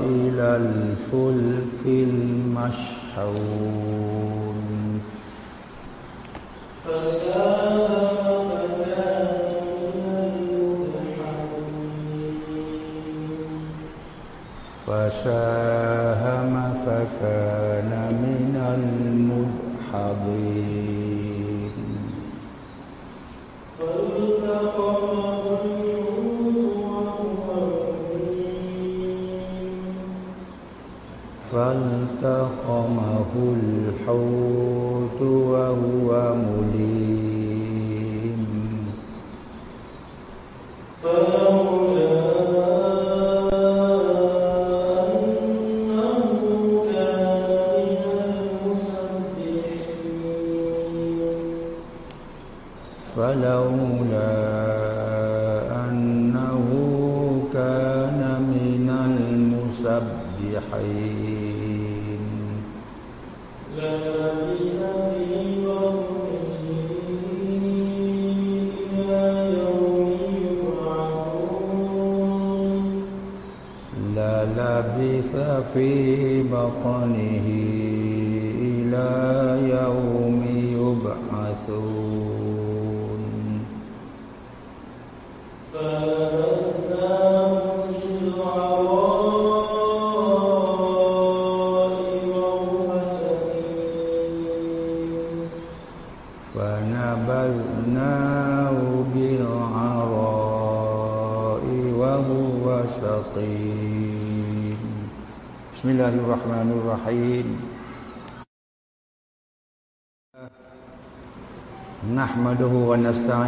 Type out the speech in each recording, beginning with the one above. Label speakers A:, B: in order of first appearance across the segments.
A: إلى الفلك المشحون. فساهم فكان من المدحضين. فالتقمه الحوت وهو مليم fui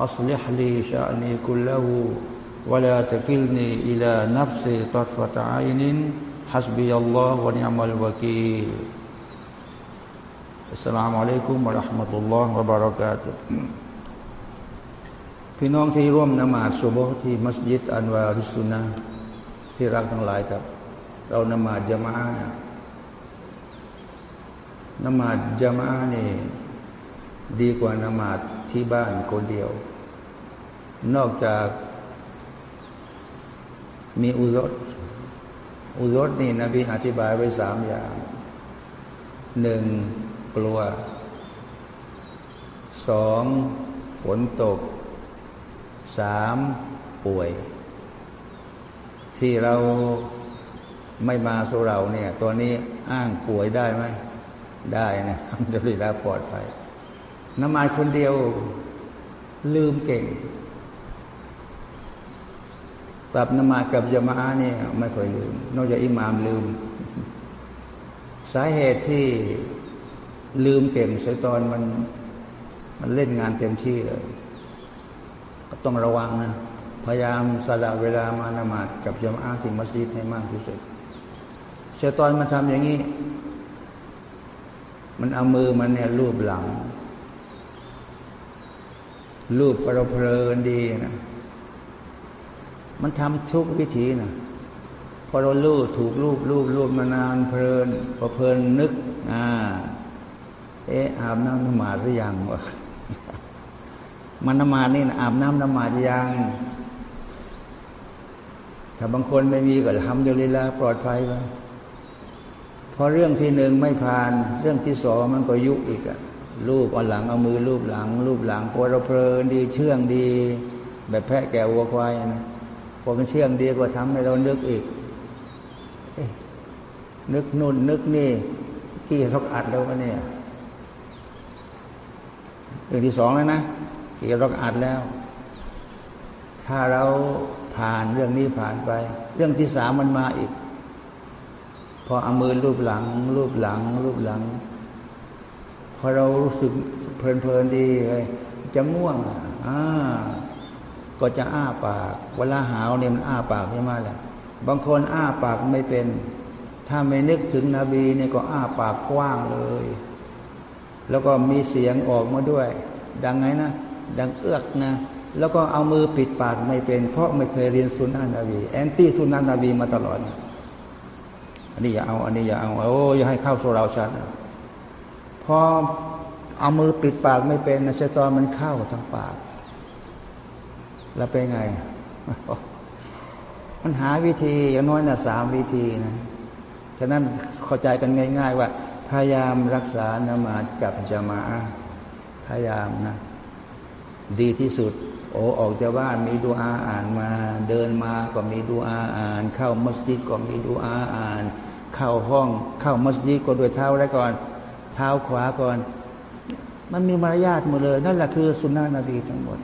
A: أصلح لي شأني كله ولا تكلني إلى نفسي طرفة عين حسبي الله ونعم الوكيل السلام عليكم ورحمة الله وبركاته พี่น้องที่ร่วมนมาศสุโบฮ์ที่มัสยิดอันวาริสุนนะห์ที่รักทั้งหลายครับ เรานมาศจามะห์นะนมาศจามะห์นี่ดีกว่านมาศที่บ้านคนเดียว นอกจากมีอุรสอุรสนี่นบีอธิบายไว้สามอย่างหนึ่งกลัวสองฝนตกสามป่วย ที่เราไม่มาสู่เราเนี่ย ตัวนี้อ้างป่วยได้ไหมได้นะจะดีแล้วปลอดภัยนมาคนเดียวลืมเก่ง ตับนมากับจมาเนี่ยไม่ค่อยลืม นอกจากอิหมามลืม สาเหตุที่ลืมเก่งชัยตอนมันมันเล่นงานเต็มที่เลยก็ต้องระวังนะ พยายามสละเวลามานมาดกับจามาที่มัสยิดให้มากที่สุดเชตอนมาทำอย่างนี้ มันเอามือมันเนี่ยรูปหลังรูปประเพลินดีนะ มันทำทุกวิธีนะพอเราลูบถูกรูปรูปรูปมานานเพลินพอเพลินนึก อ่า เอ๊ะอาบน้ำนมาหรือยังวะมันนมาดนี่นะอาบน้ำนมาดยังถ้าบางคนไม่มีก็ทำอยู่ลีลาปลอดภัยไปพอเรื่องที่หนึ่งไม่ผ่าน เรื่องที่สองมันก็ยุอีกอะรูปเอาหลังเอามือรูปหลัง รูปหลังพอเราเพลินดีเชื่องดี แบบแพะแกววัวควายนะ พอมันเชื่องดีก็ทำให้เรานึกอีกนึกนู่นนึกนี่ที่ทกอัดแล้วเนี่ยเรื่องที่สองแล้วนะที่เราอัดแล้ว ถ้าเราผ่านเรื่องนี้ผ่านไป เรื่องที่สามมันมาอีก พอเอามือรูปหลัง รูปหลัง รูปหลัง พอเรารู้สึกเพลินๆดีเลยจะง่วงอ่า ก็จะอ้าปาก เวลาหาวเนี่ยมันอ้าปากใช่ไหมล่ะบางคนอ้าปากไม่เป็น ถ้าไม่นึกถึงนบีเนี่ยก็อ้าปากกว้างเลย แล้วก็มีเสียงออกมาด้วย ดังไงนะ ดังเอื้อกนะ แล้วก็เอามือปิดปากไม่เป็น เพราะไม่เคยเรียนสุนนะนบี แอนตี้สุนนะนบีมาตลอดอันนี้อย่าเอา อันนี้อย่าเอา โอ้อย่าให้เข้าโซเราชัดพอเอามือปิดปากไม่เป็นนะชะตอนมันเข้าทางปาก แล้วเป็นไง มันหาวิธีอย่างน้อยนะสามวิธีนะฉะนั้นเข้าใจกันง่าย ๆ ว่า พยายามรักษานมากับจามาพยายามนะ ดีที่สุด โอออกจากบ้านมีดูอาอ่านมา เดินมาก็มีดูอาอ่าน เข้ามัสยิดก็มีดูอาอ่าน เข้าห้อง เข้ามัสยิดก็ด้วยเท้าแรกก่อน เท้าขวาก่อน มันมีมารยาทหมดเลย นั่นแหละคือสุนนะนบีทั้งหมด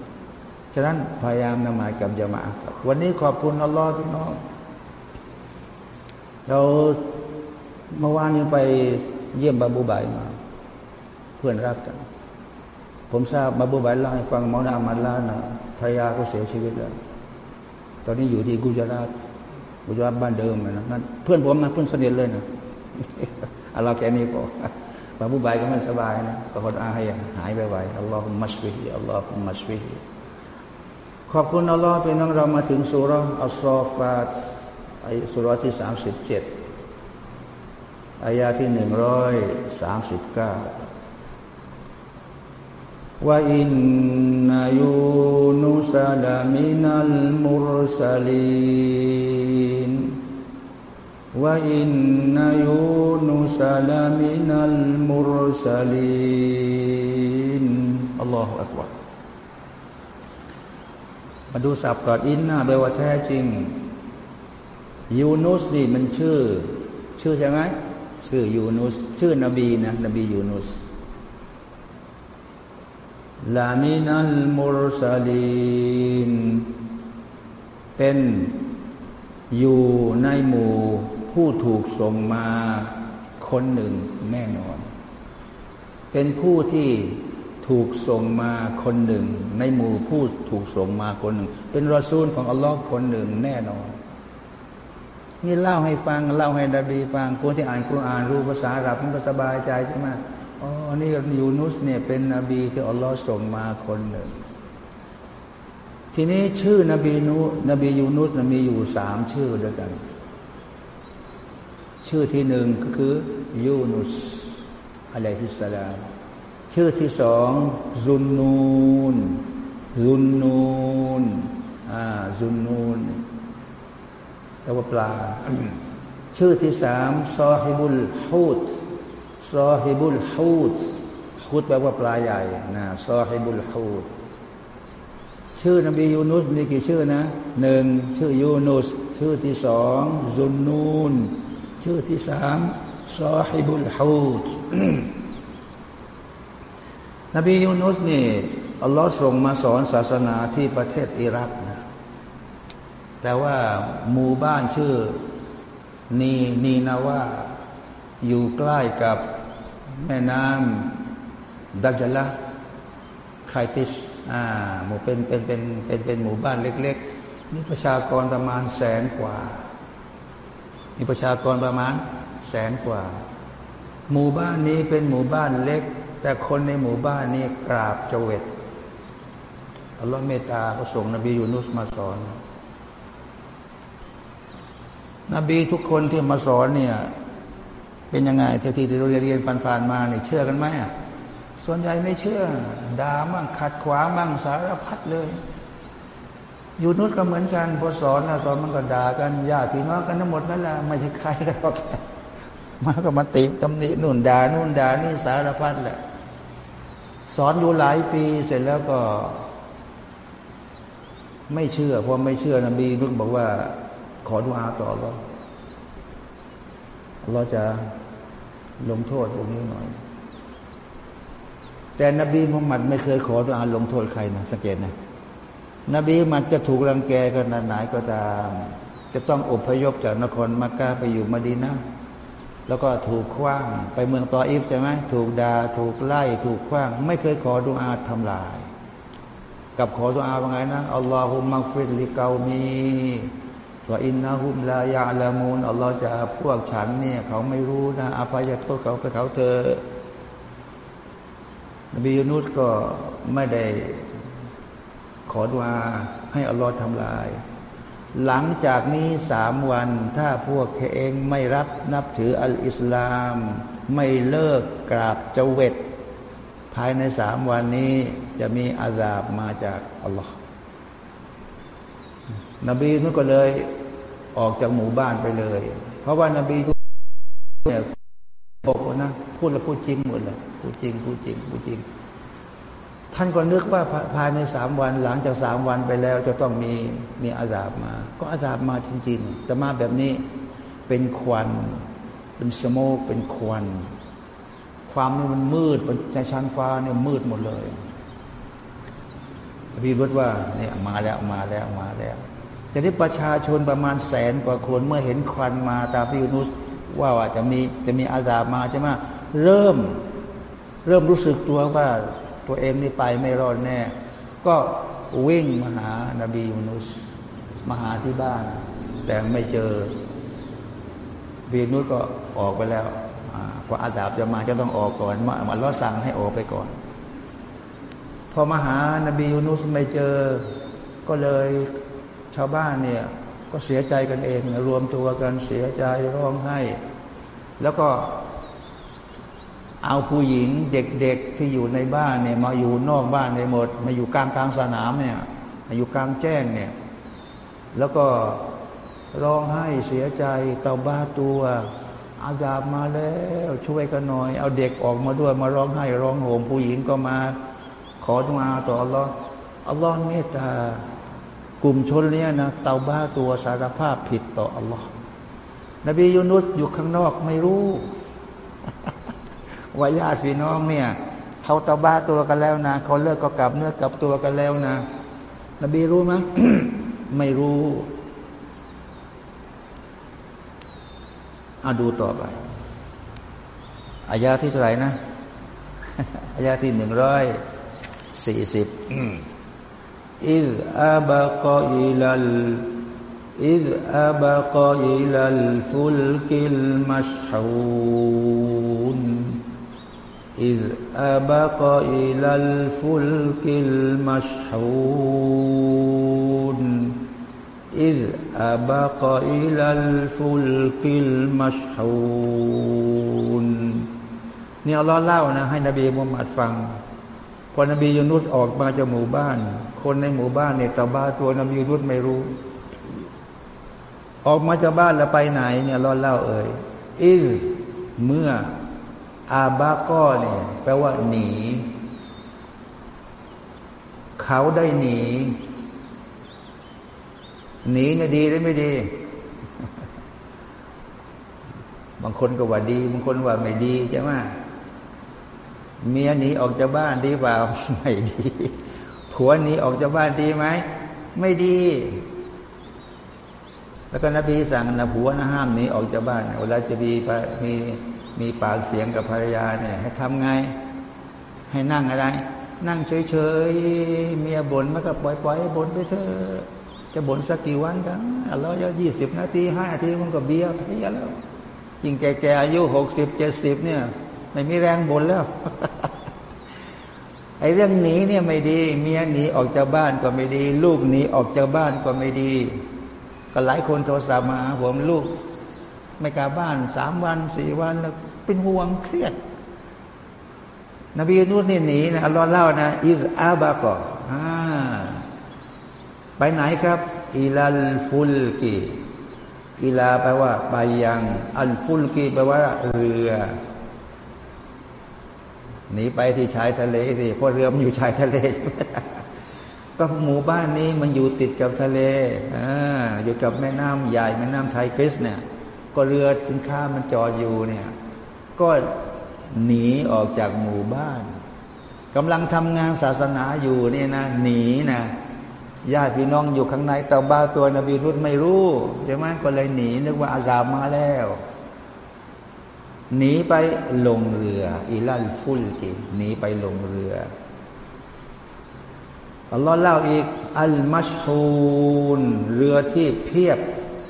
A: ฉะนั้นพยายามนมากับยามาครับ วันนี้ขอบคุณอัลลอฮ์พี่น้อง เราเมื่อวานนี้ไปเยี่ยมบาบูบายมา เพื่อนรักกัน ผมทราบบาบูบายเล่าให้ฟังมอนามันลานะภรรยาก็เสียชีวิตแล้ว ตอนนี้อยู่ที่กุจราตกุจราตบ้านเดิมนะนั่นเพื่อนผมนะเพื่อนสนิทเลยนะอัลลอฮ์แค่นี้ก็บาบูบายก็ไม่สบายนะก็ขออาให้หายไปไวอัลลอฮุมัชฟิฮิอัลลอฮุมัชฟิฮิ ขอบคุณอัลลอฮ์เป็นน้องเรามาถึงสุรอัลซอฟาตอายสุรที่สามสิบเจ็ดอายาที่หนึ่งร้อยสามสิบเก้าว่าอินนายูนุสลามินัลมุรสลีนว่าอินนายูนุสลามินัลมุรสลีนอัลลอฮฺอักบาร มาดูสับก่อนอินนาแปลว่าแท้จริง ยูนุสนี่มันชื่อ ชื่อใช่ไหมชื่อยูนุส ชื่อนบีนะนบียูนุสลามินัลมุรซาลีนเป็นอยู่ในหมู่ผู้ถูกส่งมาคนหนึ่งแน่นอน เป็นผู้ที่ ถูกส่งมาคนหนึ่ง ในหมู่ผู้ถูกส่งมาคนหนึ่ง เป็นรอซูลของอัลลอฮ์คนหนึ่งแน่นอน นี่เล่าให้ฟังเล่าให้ดาบีฟังคนที่อ่านคุรานรู้ภาษาอาหรับมันก็สบายใจใช่ไหมอ๋อนี่ยูนุสเนี่ยเป็นนบีที่อัลลอฮ์ส่งมาคนหนึ่ง ทีนี้ชื่อนบีนูนบียูนุสมีอยู่สามชื่อด้วยกัน ชื่อที่หนึ่งก็คือยูนุสอะลัยฮิสสลาม ชื่อที่สองซุนนูนซุนนูนอ่าซุนนูนแปลว่าปลา ชื่อที่สามซอฮิบุลฮูดซอฮิบุลฮูดฮูดแปลว่าปลาใหญ่นะซอฮิบุลฮูดชื่อนบียูนุสมีกี่ชื่อนะหนึ่งชื่อยูนุสชื่อที่สองซุนนูน ชื่อที่สามซอฮิบุลฮูด นบียูนุสนี่อัลลอฮ์ส่งมาสอนศาสนาที่ประเทศอิรักนะแต่ว่าหมู่บ้านชื่อนีนีนาว่าอยู่ใกล้กับแม่น้ำดัจละไคติสอ่าหมู่เป็นเป็นเป็นเป็นเป็นหมู่บ้านเล็ก ๆ มีประชากรประมาณแสนกว่า มีประชากรประมาณแสนกว่า หมู่บ้านนี้เป็นหมู่บ้านเล็ก แต่คนในหมู่บ้านนี้กราบเจวิตอัลลอฮ์เมตตาก็ส่งนบียูนุสมาสอน นบีทุกคนที่มาสอนเนี่ย เป็นยังไงเท่าที่เราเรียนผ่านๆมาเนี่ยเชื่อกันไหมส่วนใหญ่ไม่เชื่อด่ามั่งขัดขวางมั่งสารพัดเลยยูนุสก็เหมือนกันพอสอนนะตอนมันก็ด่ากันญาติพี่น้องกันทั้งหมดนั่นแหละไม่ใช่ใครกันหรอก มาก็มาติตำหนินู่นด่านู่นด่านี่สารพัดแหละ สอนอยู่หลายปีเสร็จแล้วก็ ไม่เชื่อเพราะไม่เชื่อนบีนุ่นบอกว่า ขอดุอาต่อเราเราจะลงโทษตรงนี้หน่อย แต่นบีมุฮัมมัดไม่เคยขอดุอาลงโทษใครนะสังเกตนะนบีมันจะถูกรังแกขนไหนก็ตาม จะต้องอพยพจากนครมักกะไปอยู่มดีนะ แล้วก็ถูกคว้าง ไปเมืองตออิฟใช่ไหมถูกดา่าถูกไล่ ถูกคว้าง ไม่เคยขอดุอาทำลาย กับขอดุอาว่าไงนะอัลลอฮุมักฟิลิกามีว่าอินนาฮุมลายาลามูนอัลลอฮ์จะพวกฉันเนี่ย เขาไม่รู้นะอภัยโทษเขาไปเขาเธอนบียูนุสก็ไม่ได้ขอดุอาให้อัลลอฮ์ทำลาย หลังจากนี้สามวัน ถ้าพวกเองไม่รับนับถืออัลอิสลาม ไม่เลิกกราบเจเวตภายในสามวันนี้จะมีอาซาบมาจากอัลลอฮ์นบีนุก็เลยออกจากหมู่บ้านไปเลย เพราะว่านบีเนี่ยบอกนะพูดแล้วพูดจริงหมดเลยพูดจริงพูดจริงพูดจริง ท่านก็นึกว่าภายในสามวัน หลังจากสามวันไปแล้ว จะต้องมีมีอาสาบมา ก็อาสาบมาจริงๆแต่มาแบบนี้เป็นควัน เป็นสโมกเป็นควัน ความนี่มันมืดในชั้นฟ้าเนี่ยมืดหมดเลยพี่รุดว่าเนี่ยมาแล้วมาแล้วมาแล้วจะได้ประชาชนประมาณแสนกว่าคนเมื่อเห็นควันมาตามพี่นุสว่าว่าจะมีจะมีอาสาบมาใช่ไหมเริ่ม เริ่มรู้สึกตัวว่า ตัวเองนี่ไปไม่รอดแน่ ก็วิ่งมาหานาบียูนุสมาหาที่บ้าน แต่ไม่เจอบีนุสก็ออกไปแล้วพออาดาบจะมาจะต้องออกก่อนมามาล้อสั่งให้ออกไปก่อน พอมาหานบียูนุสไม่เจอ ก็เลยชาวบ้านเนี่ยก็เสียใจกันเองรวมตัวกันเสียใจร้องไห้ แล้วก็ เอาผู้หญิงเด็กๆที่อยู่ในบ้านเนี่ยมาอยู่นอกบ้านในหมด มาอยู่กลางกลางสนามเนี่ยมาอยู่กลางแจ้งเนี่ยแล้วก็ร้องไห้เสียใจเตาบ้าตัว อาจาบมาแล้วช่วยกันหน่อย เอาเด็กออกมาด้วย มาร้องไห้ร้องโหมผู้หญิงก็มา ขอดุอาต่ออัลลอฮ์อัลลอฮ์เมตตากลุ่มชนเนี้ยนะเตาบ้าตัวสารภาพผิดต่ออัลลอฮ์นบียูนุสอยู่ข้างนอกไม่รู้ ว่าญาติพี่น้องเนี่ยเขาตาบ้าตัวกันแล้วนะเขาเลิกก็กลับเนื้อกลับตัวกันแล้วนะ นบีรู้ไหมไม่รู้อาดูต่อไปอายาที่เท่าไหร่นะอายาที่หนึ่งร้อยสี่สิบอิซอาบะกอิลัลอิซอาบะกอิลัลฟุลกิลมัชฮูน إذ أبق إلى الفلك المشحون إذ أبق إلى الفلك المشحون นี่อัลลอฮ์เล่านะให้นบีมุฮัมมัดฟังพอนบียูนุสออกมาจากหมู่บ้าน คนในหมู่บ้านเนี่ยตาบ้าตัวนบียูนุสไม่รู้ ออกมาจากบ้านแล้วไปไหนเนี่ยรอเล่าเอ่ยอิสเมื่อ อาบาก็เนี่ยแปลว่าหนี เขาได้หนี หนีเนี่ยดีหรือไม่ดี บางคนก็ว่าดี บางคนว่าไม่ดีใช่ไหมเมียหนีออกจากบ้านดีเปล่าไม่ดีผัวหนีออกจากบ้านดีไหมไม่ดี แล้วก็นบีสั่งนะผัวนะห้ามหนีออกจากบ้านเวลาจะมีมี มีปากเสียงกับภรรยาเนี่ย ให้ทำไง ให้นั่งอะไร นั่งเฉยๆเมียบ่นมันก็ปล่อยปล่อยบ่นไปเถอะจะบ่นสักกี่วันกันอัลลอยยี่สิบนาทีห้านาทีมันก็เบี้ยไปแล้วยิ่งแก่ๆอายุหกสิบเจ็ดสิบเนี่ย ไม่มีแรงบ่นแล้วไอ้เรื่องหนีเนี่ยไม่ดี เมียหนีออกจากบ้านก็ไม่ดี ลูกหนีออกจากบ้านก็ไม่ดี ก็หลายคนโทรศัพท์มาหาผมลูก ไม่กลับบ้านสามวันสี่วันแล้ว เป็นห่วงเครียด นบีนูนี่หนีนะอัลลอฮ์เล่านะอิสอาบะกออ่าไปไหนครับอิลัลฟุลกีอิลาแปลว่าไปยัง อัลฟุลกีแปลว่า เรือหนีไปที่ชายทะเลสิเพราะเรือมันอยู่ชายทะเลก็หมู่บ้านนี้มันอยู่ติดกับทะเลอ่าอยู่กับแม่น้ำใหญ่แม่น้ำไทกริสเนี่ย ก็เรือสินค้ามันจอดอยู่เนี่ย ก็หนีออกจากหมู่บ้านกำลังทำงานศาสนาอยู่เนี่ยนะหนีนะญาติพี่น้องอยู่ข้างในเตาบ้าตัวนบีรุตไม่รู้ใช่ไหมก็เลยหนีนึกว่าอาซามาแล้ว หนีไปลงเรือ อิลัลฟุลกิหนีไปลงเรืออัลลอฮ์เล่าอีก อัลมัชฮูนเรือที่เพียบ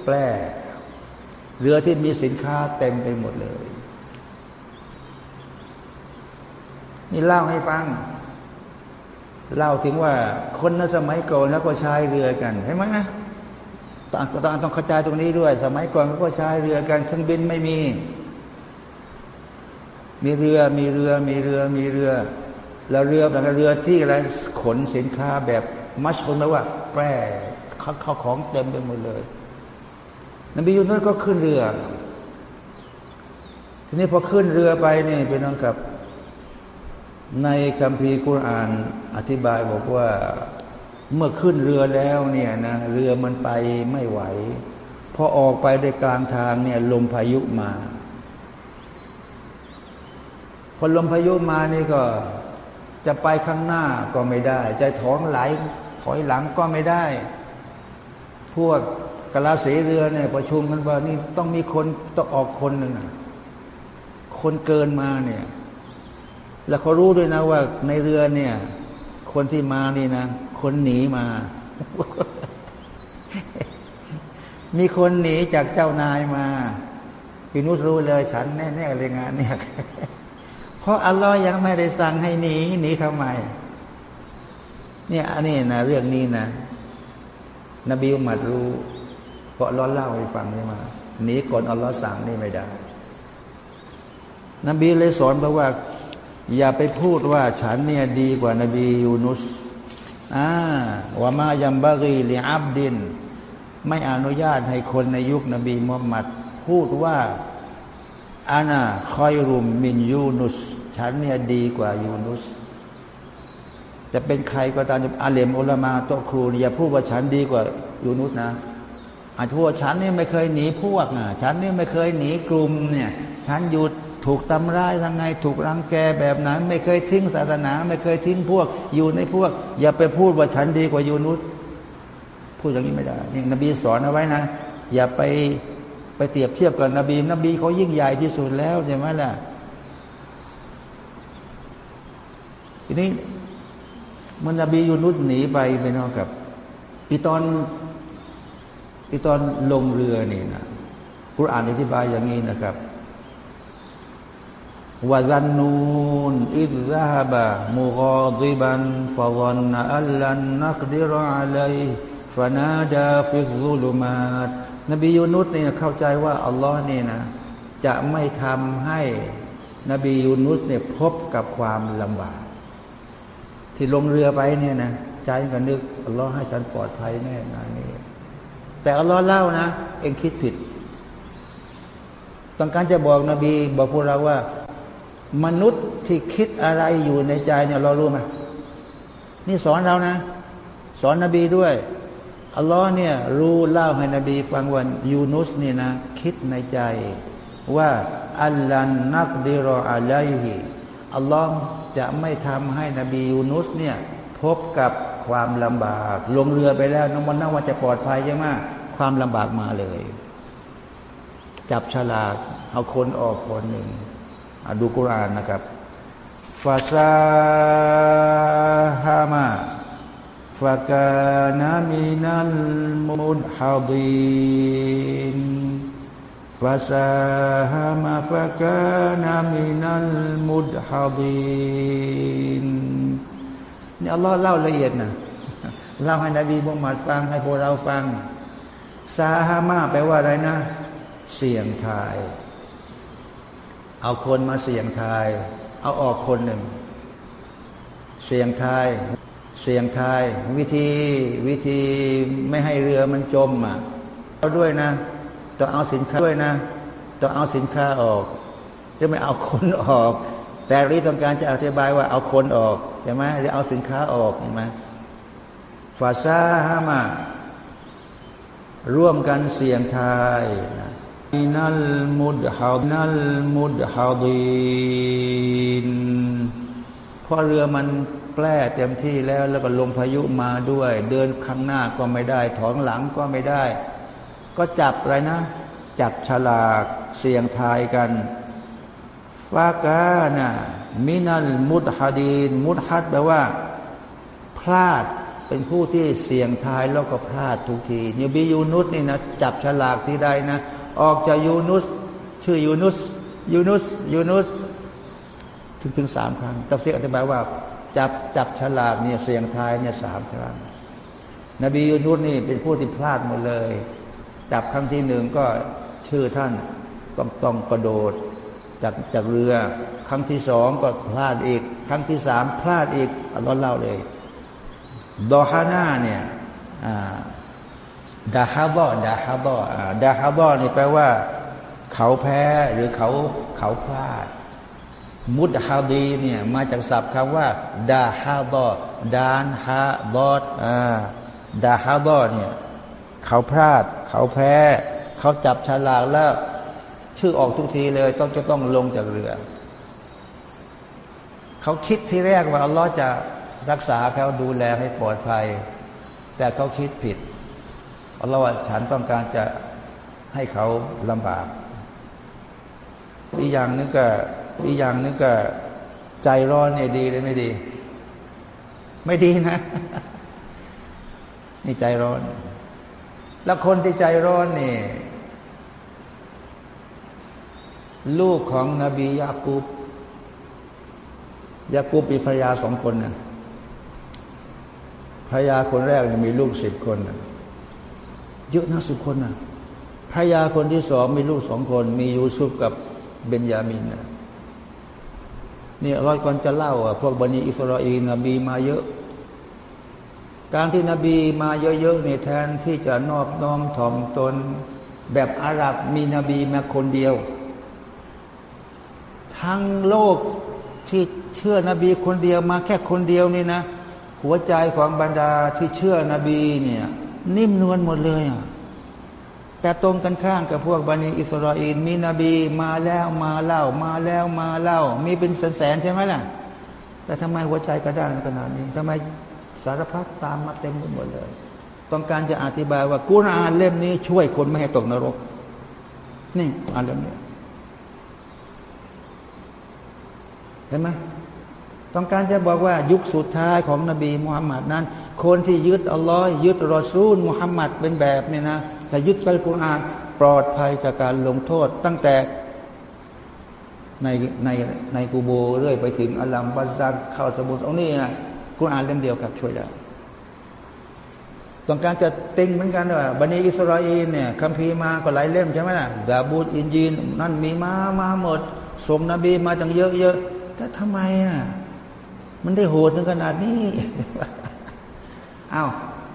A: แปร่เรือที่มีสินค้าเต็มไปหมดเลย นี่เล่าให้ฟัง เล่าถึงว่าคนในสมัยก่อนแล้วก็ใช้เรือกันเห็นไหมนะต้องต้องต้องเข้าใจตรงนี้ด้วย สมัยก่อนก็ใช้เรือกันเครื่องบินไม่มี มีเรือมีเรือมีเรือมีเรือ แล้วเรือแต่เรือที่อะไรขนสินค้าแบบมัชคนแปลว่า แปร่เข้าของเต็มไปหมดเลยนบียูนุสก็ขึ้นเรือ ทีนี้พอขึ้นเรือไปนี่เป็นน้องกับ ในคัมภีร์กุรอานอธิบายบอกว่าเมื่อขึ้นเรือแล้วเนี่ยนะเรือมันไปไม่ไหวพอออกไปในกลางทางเนี่ยลมพายุมาพอลมพายุมานี่ก็จะไปข้างหน้าก็ไม่ได้ จะถองไหลถอยหลังก็ไม่ได้ พวกกะลาเสีเรือเนี่ยประชุมกันว่านี่ต้องมีคนต้องออกคนหนึ่งคนเกินมาเนี่ย แล้วเขารู้ด้วยนะว่าในเรือเนี่ย คนที่มานี่นะ คนหนีมา มีคนหนีจากเจ้านายมาพี่นุชรู้เลยฉันแน่ๆเลยงานเนี่ย เพราะอัลลอฮ์ยังไม่ได้สั่งให้หนีหนีทำไม เนี่ยอันนี้นะเรื่องนี้นะ นบีอุมัดรู้ เพราะร้อนเล่าให้ฟังนี่มาหนีก่อนอัลลอฮ์สั่งนี่ไม่ได้ นบีเลยสอนบอกว่า อย่าไปพูดว่าฉันเนี่ยดีกว่านบียูนุสอ่าว่ามายัมบารีลีอับดิน ไม่อนุญาตให้คนในยุคนบีมุฮัมมัด พูดว่าอาณาคอยรุมมินยูนุส ฉันเนี่ยดีกว่ายูนุส จะเป็นใครก็ตามอาเลมอุลามาโตครูอย่าพูดว่าฉันดีกว่ายูนุสนะอาจพูดว่าฉันนี่ไม่เคยหนีพวกนะฉันนี่ไม่เคยหนีกลุ่มเนี่ย ฉันหยุด ถูกตำร้ายยังไง ถูกรังแกแบบนั้น ไม่เคยทิ้งศาสนา ไม่เคยทิ้งพวก อยู่ในพวก อย่าไปพูดว่าฉันดีกว่ายูนุสพูดอย่างนี้ไม่ได้นี่นบีสอนเอาไว้นะ อย่าไปไปเทียบเทียบกับนบี นบีเขายิ่งใหญ่ที่สุดแล้วใช่ไหมล่ะทีนี้มันนบียูนุสหนีไปไปนอกกับอีตอนอีตอนลงเรือนี่นะกุรอานอธิบายอย่างนี้นะครับ وذا النون إذ ذهب مغاضبا فظن أن لن نقدر عليه فنادى في الظلماتนบียูนุสเนี่ยเข้าใจว่าอัลลอฮ์เนี่ยนะจะไม่ทำให้นบียูนุสเนี่ยพบกับความลำบาก ที่ลงเรือไปเนี่ยนะใจก็นึกอัลลอฮ์ให้ฉันปลอดภัยแน่นอนนี่แต่อัลลอฮ์เล่านะ เอ็งคิดผิด ต้องการจะบอกนบี บอกพวกเราว่า มนุษย์ที่คิดอะไรอยู่ในใจเนี่ยเรารู้ไหมนี่สอนเรานะ สอนนบีด้วยอัลลอฮ์เนี่ยรู้เล่าให้นบีฟังวันยูนุสนี่นะ คิดในใจว่าอัลลันนักดิรออะลัยฮิอัลลอฮ์จะไม่ทำให้นบียูนุสเนี่ยพบกับความลำบาก ลงเรือไปแล้วน้องมันน่าว่าจะปลอดภัยใช่ไหมความลำบากมาเลย จับฉลากเอาคนออกคนหนึ่ง ดูกุรานนะครับฟาซาฮามาฟากานามินัลมุดฮาบินฟาซาฮามาฟากานามินัลมุดฮาบินนี่อัลลอฮ์เล่าละเอียดนะเล่าให้นบีมุฮัมมัดฟังให้พวกเราฟังซาฮามาแปลว่าอะไรนะ เสี่ยงทาย เอาคนมาเสี่ยงทาย เอาออกคนหนึ่ง เสี่ยงทาย เสี่ยงทาย วิธีวิธีไม่ให้เรือมันจมอะเอาด้วยนะต้องเอาสินค้าด้วยนะต้องเอาสินค้าออก จะไม่เอาคนออก แต่รีต้องการจะอธิบายว่าเอาคนออกใช่ไหมหรือเอาสินค้าออกใช่ไหมฟาซาฮามาร่วมกันเสี่ยงทายนะ นัลมุดฮานัลมุดฮาดีนเพราะเรือมันแปล้เต็มที่แล้วแล้วก็ลมพายุมาด้วย เดินข้างหน้าก็ไม่ได้ ถอนหลังก็ไม่ได้ ก็จับอะไรนะ จับฉลากเสี่ยงทายกันฟากานะมินัลมุดฮาดีน มุดฮัดแปลว่า พลาดเป็นผู้ที่เสี่ยงทายแล้วก็พลาดทุกทีเนบียูนุสนี่นะจับฉลากที่ใดนะ ออกจากยูนุส ชื่อยูนุสยูนุสยูนุสถึงถึงสามครั้งตัฟซีอธิบายว่า จับจับฉลากเนี่ยเสียงทายเนี่ยสามครั้ง นบียูนุสนี่เป็นผู้ที่พลาดหมดเลย จับครั้งที่หนึ่งก็ชื่อท่านต้องต้องกระโดดจากจากเรือครั้งที่สองก็พลาดอีก ครั้งที่สามพลาดอีกอัลลอฮ์เล่าเลย ดอฮาน่าเนี่ย ดาฮาดอดาฮาดอดาฮาดอนี่แปลว่า เขาแพ้หรือเขาเขาพลาด มุดฮาดีเนี่ยมาจากศัพท์คำว่าดาฮาดอดานฮาดอดดาฮาดอเนี่ยเขาพลาด เขาแพ้ เขาจับฉลากแล้ว ชื่อออกทุกทีเลย ต้องจะต้องลงจากเรือ เขาคิดที่แรกว่าอัลลอฮ์จะรักษาเขาดูแลให้ปลอดภัย แต่เขาคิดผิด อัลลอฮ์ว่าฉันต้องการจะให้เขาลำบากอีกอย่างนึงก็อีกอย่างนึงก็ใจร้อนเนี่ยดีหรือไม่ดี ไม่ดีนะ นี่ใจร้อน แล้วคนที่ใจร้อนนี่ลูกของนบียากูบยากูบมีภรรยาสองคนนะภรรยาคนแรกเนี่ยมีลูกสิบคนนะ เยอะนะสิบคนนะภรรยาคนที่สองมีลูกสองคน มียูซุฟกับเบนยามินนะนี่ร้อยก่อนจะเล่าอะพวกบันิอิสราเอลนบีมาเยอะ การที่นบีมาเยอะๆในแทนที่จะนอบน้อมถ่อมตน แบบอาหรับมีนบีมาคนเดียว ทั้งโลกที่เชื่อนบีคนเดียวมาแค่คนเดียวนี่นะ หัวใจของบรรดาที่เชื่อนบีเนี่ย นิ่มนวลหมดเลยอะแต่ตรงกันข้างกับพวกบันิอิสราเอลมีนบีมาแล้วมาเล่า มาแล้วมาเล่า มีเป็นแสนๆใช่ไหมล่ะ แต่ทำไมหัวใจกระด้างขนาดนี้ทำไมสารพัดตามมาเต็มไปหมดเลย ต้องการจะอธิบายว่ากุรอานเล่มนี้ช่วยคนไม่ให้ตกนรก นี่อ่านเล่มนี้เห็นไหม ต้องการจะบอกว่ายุคสุดท้ายของนบีมุฮัมมัดนั้น คนที่ยึดอัลลอฮ์ยึดรอซูลมุฮัมมัดเป็นแบบเนี่ยนะแต่ยึดอัลกุรอานปลอดภัยจากการลงโทษ ตั้งแต่ในในในกูโบเรื่อยไปถึงอัลลัมบัซักเข้าสมุทรเอานี่นะกุรอานเล่มเดียวครับช่วยได้ต้องการจะติงเหมือนกันว่าบันิอิสราเอลเนี่ยคัมภีร์มาก็หลายเล่มใช่ไหมล่ะดาบูดอินจีนนั่นมีมามาหมดส่งนบีมาจังเยอะๆแต่ทำไมอะ มันได้โหดถึงขนาดนี้อา้าว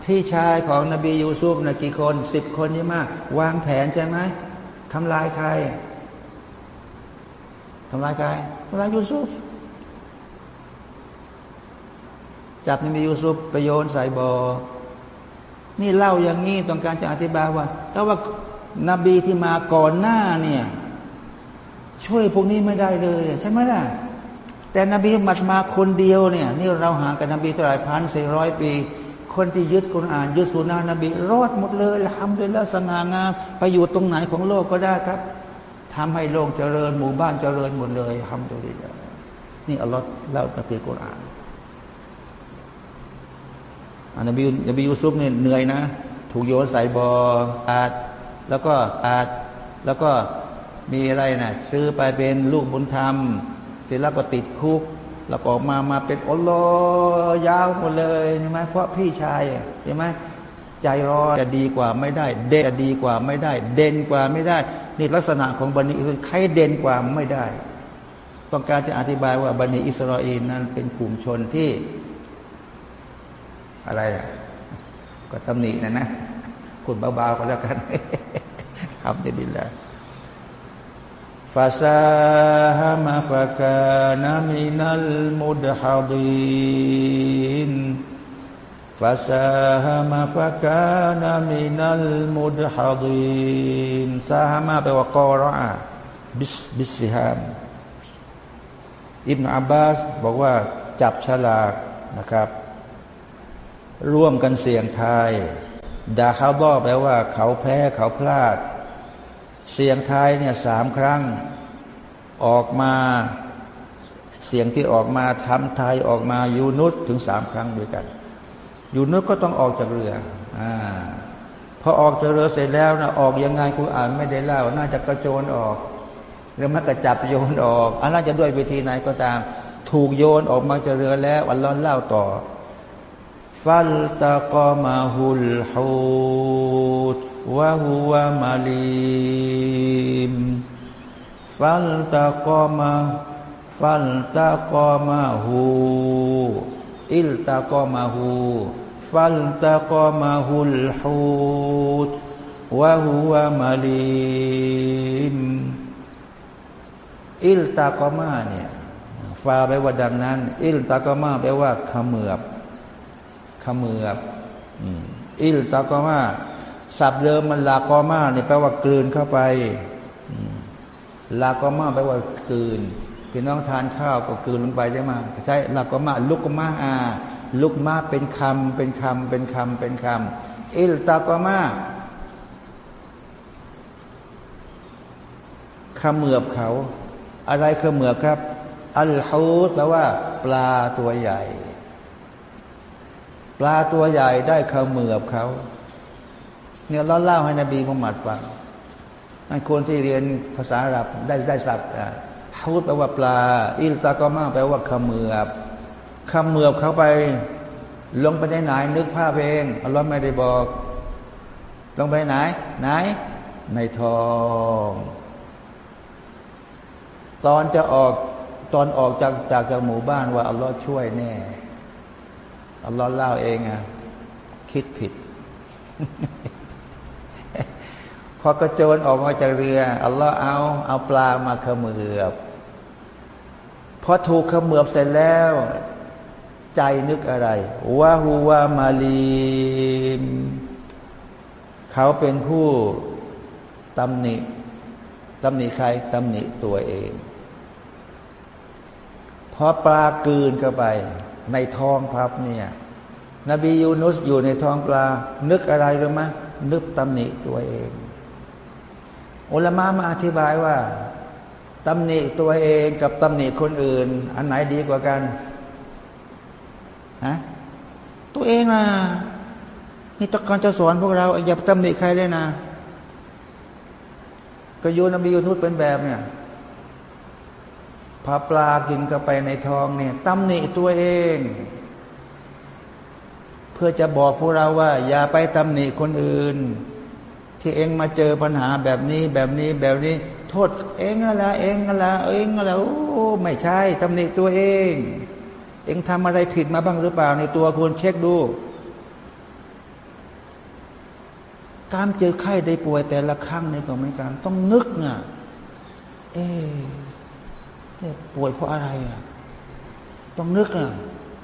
A: พี่ชายของนบียูซุฟนะกี่คนสิบคนใช่ไหมวางแผนใช่ไหมทำลายใครทำลายใครทำลายยูซุฟจับนบียูซุฟไปโยนใส่บอ่อนี่เล่าอย่างนี้ต้องการจะอธิบายว่าแต่ว่านบีที่มาก่อนหน้าเนี่ย ช่วยพวกนี้ไม่ได้เลย ใช่ไหมล่ะ แต่นบีมัดมาคนเดียวเนี่ยนี่เราห่างกับนบีเท่าไหร่พันสี่ร้อยปี คนที่ยึดกุรอานยึดสุนานะนบี รอดหมดเลยทำด้วยแล้วสง่างามไปอยู่ตรงไหนของโลกก็ได้ครับทำให้โลกเจริญหมู่บ้านเจริญหมดเลยทำด้วยแล้วนี่อัลลอฮ์เล่าในปีกุรอานนบีนบียูซุฟเนี่ยเหนื่อยนะ ถูกโยนใส่บออาดแล้วก็อาดแล้วก็มีอะไรนะซื้อไปเป็นลูกบุญธรรม ร็จแล้วก็ติดคุก แล้วออกมามาเป็นอัลลอฮ์ยาวหมดเลยใช่ไหมเพราะพี่ชายใช่ไหมใจร้อนจะดีกว่าไม่ได้ เด่นดีกว่าไม่ได้ เด่นกว่าไม่ได้ นี่ลักษณะของบันิอิสราเอลใครเด่นกว่าไม่ได้ ต้องการจะอธิบายว่าบันิอิสราเอลนั้นเป็นกลุ่มชนที่ อะไรอะก็ตำหนินะนะคุณเบาๆก็แล้วกันครับเดบิลละฟาซาฮามะฟะกานามินัลมุดฮัดีนฟานามินัลมุ ดฮัดีนซาฮามะแปลว่ากอรอะบิสบิสิฮามอิบนาอับบาสบอกว่าจับฉลากนะครับ ร่วมกันเสี่ยงทายดาคาบอแปลว่าเขาแพ้เขาพลาด เสียงทายเนี่ยสามครั้งออกมาเสียงที่ออกมาทำไทยออกมายูนุสถึงสามครั้งด้วยกันยูนุสก็ต้องออกจากเรืออ่าพอออกจากเรือเสร็จแล้วนะออกยังไงกูอ่านไม่ได้เล่า น่าจะกระโจนออกหรือมันกระจับโยนออกอันน่าจะด้วยวิธีไหนก็ตาม ถูกโยนออกมาจากเรือแล้วอัลลอฮ์เล่าต่อฟัลตะกอมาฮุลฮูต วะฮุวะมาลีมฟัลตะกอมาฟัลตะกอมาฮูอิลตะกอมาฮูฟัลตะกอมาฮุลฮูตวะฮุวะมาลีมอิลตะกอมาเนี่ยฟาแปลว่าดังนั้น อิลตะกอมาแปลว่าขมือบขมือบอิลตากอมา สับเดิมมันลากอมาเนี่ยแปลว่ากลืนเข้าไปลากอมาแปลว่ากลืนพี่น้องทานข้าวก็กลืนลงไปใช่ไหมใช่ลากอมาลุกมาอาลุกมาเป็นคำเป็นคำเป็นคำเป็นคำอิลตากอมาขมือบเขา อะไรขมือบครับ อัลฮูดแปลว่า ปลาตัวใหญ่ ปลาตัวใหญ่ได้ขมือบเขา เนี่ยเราเล่าให้นบีมุฮัมมัดฟังนั่นคนที่เรียนภาษาอาหรับได้ได้ศัพท์ฮูดแปลว่าปลา อิลตากอมาแปลว่าขมือบขมือบเขาไป ลงไปในไหน นึกภาพเองอัลลอฮ์ไม่ได้บอก ลงไปไหน ไหน ในทอง ตอนจะออกตอนออกจากจากจากหมู่บ้านว่าอัลลอฮ์ช่วยแน่อัลลอฮ์เล่าเองอะคิดผิด พอกระโจนออกมาจากเรืออัลลอฮ์เอาเอาปลามาขมือบพอถูกขมือบเสร็จแล้ว ใจนึกอะไรว่าฮูวามาลีมเขาเป็นผู้ตำหนิตำหนิใครตำหนิตัวเองพอปลากืนเข้าไป ในท้องพับเนี่ย นบียูนุสอยู่ในท้องปลา นึกอะไรหรือมนึกตำหนิตัวเอง อุลามะมาอธิบายว่าตำหนิตัวเองกับตำหนิคนอื่น อันไหนดีกว่ากันฮะตัวเองอะนี่ตะการจะสอนพวกเราอย่าตำหนิใครเลยนะก็ยูนบียูนุสเป็นแบบเนี่ยพาปลากินเข้าไปในท้องเนี่ยตำหนิตัวเอง เพื่อจะบอกพวกเราว่า อย่าไปตำหนิคนอื่น ที่เองมาเจอปัญหาแบบนี้แบบนี้แบบนี้ โทษเองอะเองอะเองอะโอ้ไม่ใช่ตำหนิตัวเอง เองทำอะไรผิดมาบ้างหรือเปล่าในตัวคุณเช็คดู การเจอไข้ได้ป่วยแต่ละครั้งในก็เหมือนกันต้องนึกน่ะเอป่วยเพราะอะไรอะต้องนึกอะ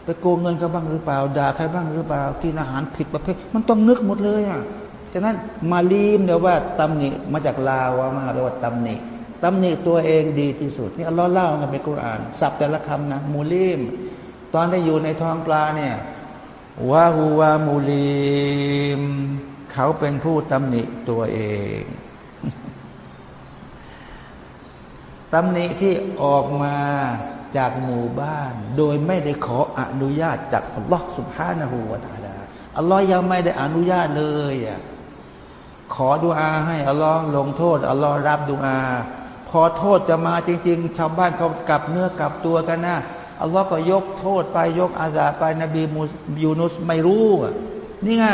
A: ไปโกงเงินเขาบ้างหรือเปล่าด่าใครบ้างหรือเปล่ากินอาหารผิดประเภท มันต้องนึกหมดเลยอะ ฉะนั้นมาลีมเนี่ยว่าตำหนิมาจากลาวามาเรียกว่าตำหนิตำหนิตัวเองดีที่สุดนี่อัลลอฮ์เล่าในกุรอานสับแต่ละคำนะมูลีม ตอนที่อยู่ในท้องปลาเนี่ยวาฮูวามูลีม เขาเป็นผู้ตำหนิตัวเองตำหนิที่ออกมาจากหมู่บ้าน โดยไม่ได้ขออนุญาตจากอัลลอฮ์สุบฮานะฮูวาตาลาอัลลอฮ์ยังไม่ได้อนุญาตเลยอะ ขอดุอาให้อัลลอฮ์ลงโทษอัลลอฮ์รับดุอา พอโทษจะมาจริง ๆ ชาวบ้านเขากลับเนื้อกลับตัวกันนะอัลลอฮ์ก็ยกโทษไปยกอาซาไปนบีมูยูนุสไม่รู้นี่ไง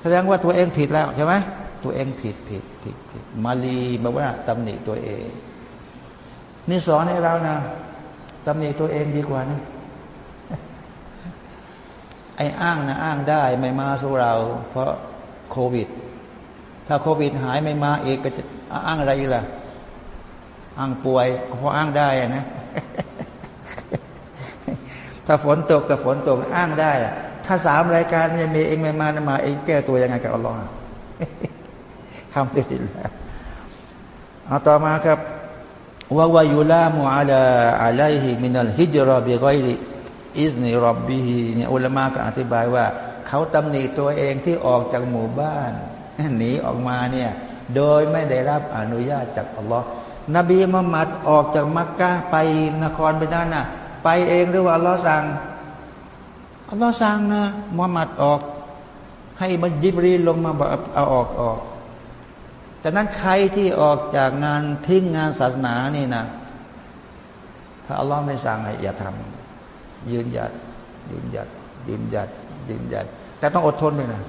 A: แสดงว่าตัวเองผิดแล้วใช่ไหมตัวเองผิดผิดผิดผิดมาลีมาว่าตำหนิตัวเอง นี่สอนให้เรานะตำหนิตัวเองดีกว่านะไอ้อ้างนะอ้างได้ไม่มาสู้เรา เพราะ โควิด ถ้าโควิดหายไม่มาเอกก็จะอ้างอะไรล่ะ อ้างป่วยเพราะอ้างได้นะ ถ้าฝนตกกับฝนตกอ้างได้อะถ้าสามรายการเนี่ยมีเองไม่มานะมา เองแก้ตัวยังไงกับอัลลอฮ์ทำได้แล้วเอาต่อมาครับว่าวายุลามุอาลาอะลัยฮิมินัลฮิจรอบิกอยริอิสนิรับบิฮิเนี่ยอุลามะก็อธิบายว่า เขาตำหนิตัวเองที่ออกจากหมู่บ้านหนีออกมาเนี่ยโดยไม่ได้รับอนุญาตจากอัลลอฮ์นบีมุฮัมมัดออกจากมักกะไปนครไปด้านนะไปเองหรือว่าอัลลอฮ์สั่งอัลลอฮ์สั่งนะมุฮัมมัดออก ให้มันยิบรีลงมาบอกเอาออกออกแต่นั้นใครที่ออกจากงานทิ้งงานศาสนานี่นะถ้าอัลลอฮ์ไม่สั่งอย่าทำยืนหยัดยืนหยัดยืนหยัด ยืนหยัด แต่ต้องอดทนด้วยนะ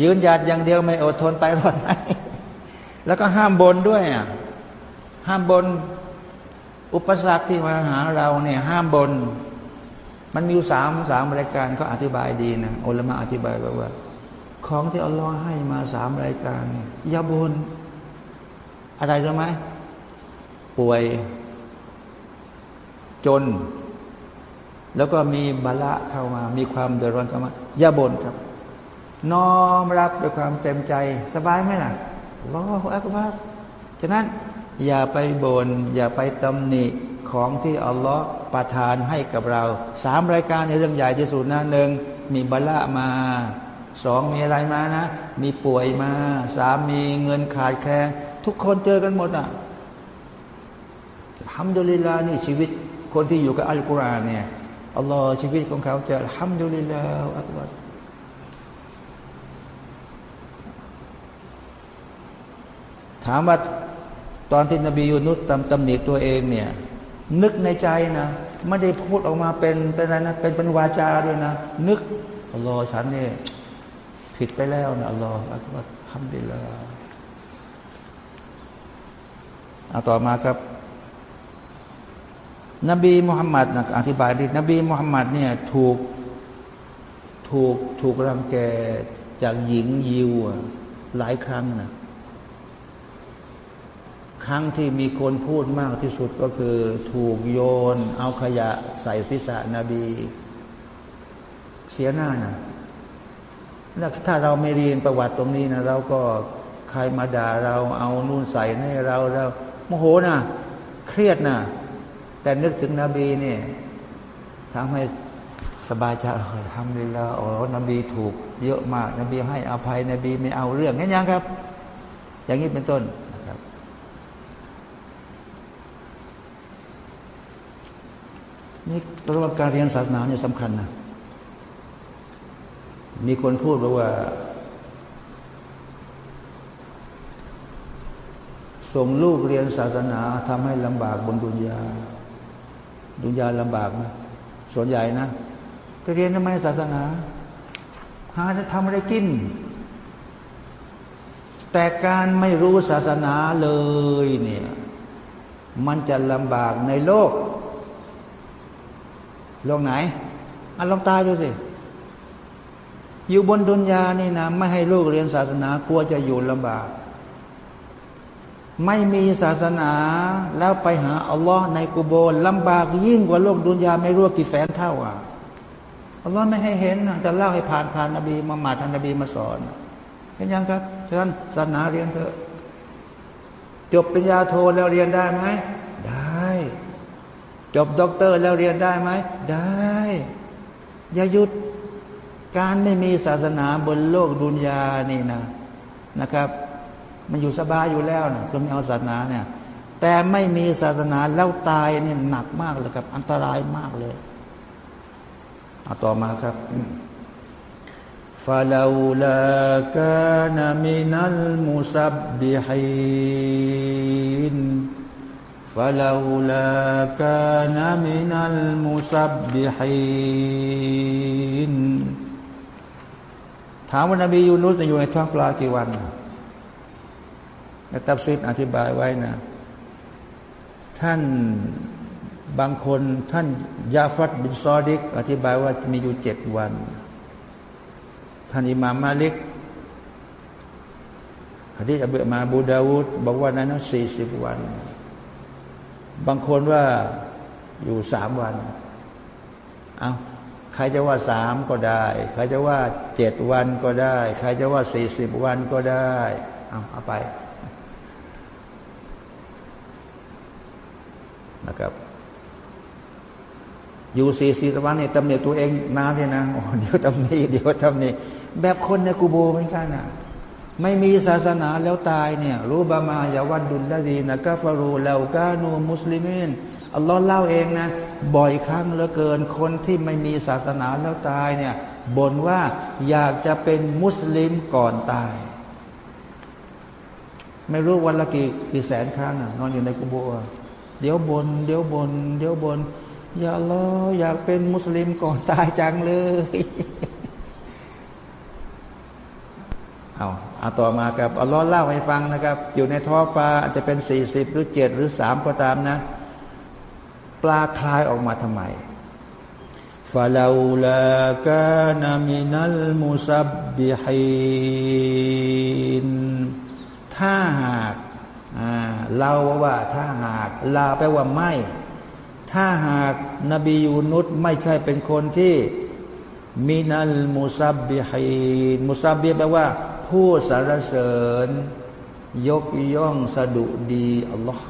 A: ยืนหยัดอย่างเดียวไม่อดทนไปรอดไหนแล้วก็ห้ามบนด้วยอะห้ามบนอุปสรรคที่มาหาเราเนี่ยห้ามบน มันมีสามสามรายการเขาอธิบายดีนะอัลลอฮ์อธิบายว่าว่า ของที่อัลลอฮ์ให้มาสามรายการอย่าบนอะไรรู้ไหมป่วย จน แล้วก็มีบาละเข้ามา มีความเดือดร้อนเข้ามาอย่าบ่นครับ น้อมรับด้วยความเต็มใจ สบายไหมล่ะรออักบารฉะนั้นอย่าไปบน่นอย่าไปตำหนิของที่อัลลอฮ์ประทานให้กับเราสามรายการในเรื่องใหญ่ที่สุดนะหนึ่งมีบาละมาสองมีอะไรมานะ มีป่วยมาสามมีเงินขาดแคลนทุกคนเจอกันหมดอะฮัมดุลิลลานี่ชีวิตคนที่อยู่กับอัลกุรอานเนี่ย อัลลอฮ์ชีวิตของเขาจะฮัมดุลิลาอัลลอฮ์ถามว่าตอนที่นบียูนุสตำตำหนิตัวเองเนี่ย นึกในใจนะไม่ได้พูดออกมาเป็นเป็นอะไรนะเป็นเป็นวาจาด้วยนะ นึกอัลลอฮ์ฉันเนี่ยผิดไปแล้วนะอัลลอฮ์อัลลอฮ์ทำดีแล้วเอาต่อมาครับ นบีมุฮัมมัดนะอธิบายดินบีมุฮัมมัดเนี่ยถูกถูกถูกรังแกจากหญิงยิวหลายครั้งนะครั้งที่มีคนพูดมากที่สุดก็คือ ถูกโยน เอาขยะใส่ศีรษะนบี เสียหน้านะแล้วถ้าเราไม่เรียนประวัติตรงนี้นะเราก็ใครมาด่าเราเอานู่นใส่ให้เราเราโมโหนะเครียดนะ แต่นึกถึงนบีเนี่ยทำให้สบายใจทำดีแล้วอ๋อนบีถูกเยอะมาก นบีให้อภัย นบีไม่เอาเรื่องงั้นยังครับ อย่างนี้เป็นต้นนะครับ นี่ระหว่างการเรียนศาสนาเนี่ยสำคัญนะ มีคนพูดบอกว่า ส่งลูกเรียนศาสนาทำให้ลำบากบนดุนยา ดุนยาลำบากนะส่วนใหญ่นะไปเรียนทำไมศาสนา หาจะทำอะไรกิน แต่การไม่รู้ศาสนาเลยเนี่ยมันจะลำบากในโลก โลกไหนอันลองตายดูสิ อยู่บนดุนยานี่นะ ไม่ให้ลูกเรียนศาสนากลัวจะอยู่ลำบาก ไม่มีศาสนาแล้วไปหาอัลลอฮ์ในกุโบร์ลำบากยิ่งกว่าโลกดุนยาไม่รู้กี่แสนเท่าอะอัลลอฮ์ไม่ให้เห็นจะเล่าให้ผ่านผ่านนบีมามาท่านนบีมาสอนเห็นยังครับฉะนั้นศาสนาเรียนเถอะ จบปริญญาโทแล้วเรียนได้ไหมได้ จบด็อกเตอร์แล้วเรียนได้ไหมได้ อย่าหยุดการไม่มีศาสนาบนโลกดุนยานี่นะนะครับ มันอยู่สบายอยู่แล้วเนี่ยคนไม่เอาศาสนาเนี่ย แต่ไม่มีศาสนาแล้วตายเนี่ยหนักมากเลยครับ อันตรายมากเลยเอาต่อมาครับฟาลาลากานมินัลมุสับบิฮินฟาลาลากานมินัลมุสับบิฮินถามว่านบียูนุสอยู่ในท้องปลากี่วัน ในตับซิดอธิบายไว้นะ ท่านบางคนท่านยาฟัดบินซอดิก อธิบายว่ามีอยู่เจ็ดวัน ท่านอิมามมาลิกฮะดีอับมาบูดาวดบอกว่านั้นสี่สิบวัน บางคนว่าอยู่สามวัน เอาใครจะว่าสามก็ได้ ใครจะว่าเจ็ดวันก็ได้ ใครจะว่าสี่สิบวันก็ได้ เอาเอาไป นะครับอยู่สี่สิบวันเนี่ยตำหนิตัวเองนานเลยนะเดี๋ยวตำหนิเดี๋ยวตำหนิแบบคนในกูโบเหมือนกันนะไม่มีศาสนาแล้วตายเนี่ยรู้บามายาวัดดุลละดีนะกาฟารูเลวกานูมุสลิมินอัลลอฮ์เล่าเองนะ บ่อยครั้งเหลือเกินคนที่ไม่มีศาสนาแล้วตายเนี่ยบ่นว่าอยากจะเป็นมุสลิมก่อนตาย ไม่รู้วันละกี่กี่แสนครั้งนะนอนอยู่ในกุโบ เดี๋ยวบน เดี๋ยวบน เดี๋ยวบน อย่าล้ออยากเป็นมุสลิมก่อนตายจังเลย เอาเอาต่อมากับอัลลอฮ์เล่าให้ฟังนะครับ อยู่ในท้อปลาอาจจะเป็นสี่สิบหรือเจ็ดหรือสามก็ตามนะ ปลาคายออกมาทำไมفلولا أنه كان من المسبحينถ้าหากอ่า لو ว่าถ้าหาก لا แปลว่าไม่ ถ้าหากนบียูนุสไม่ใช่เป็นคนที่من المسبحين مسبح แปลว่า ผู้สรรเสริญ ยกย่องสะดุดีอัลลอฮ์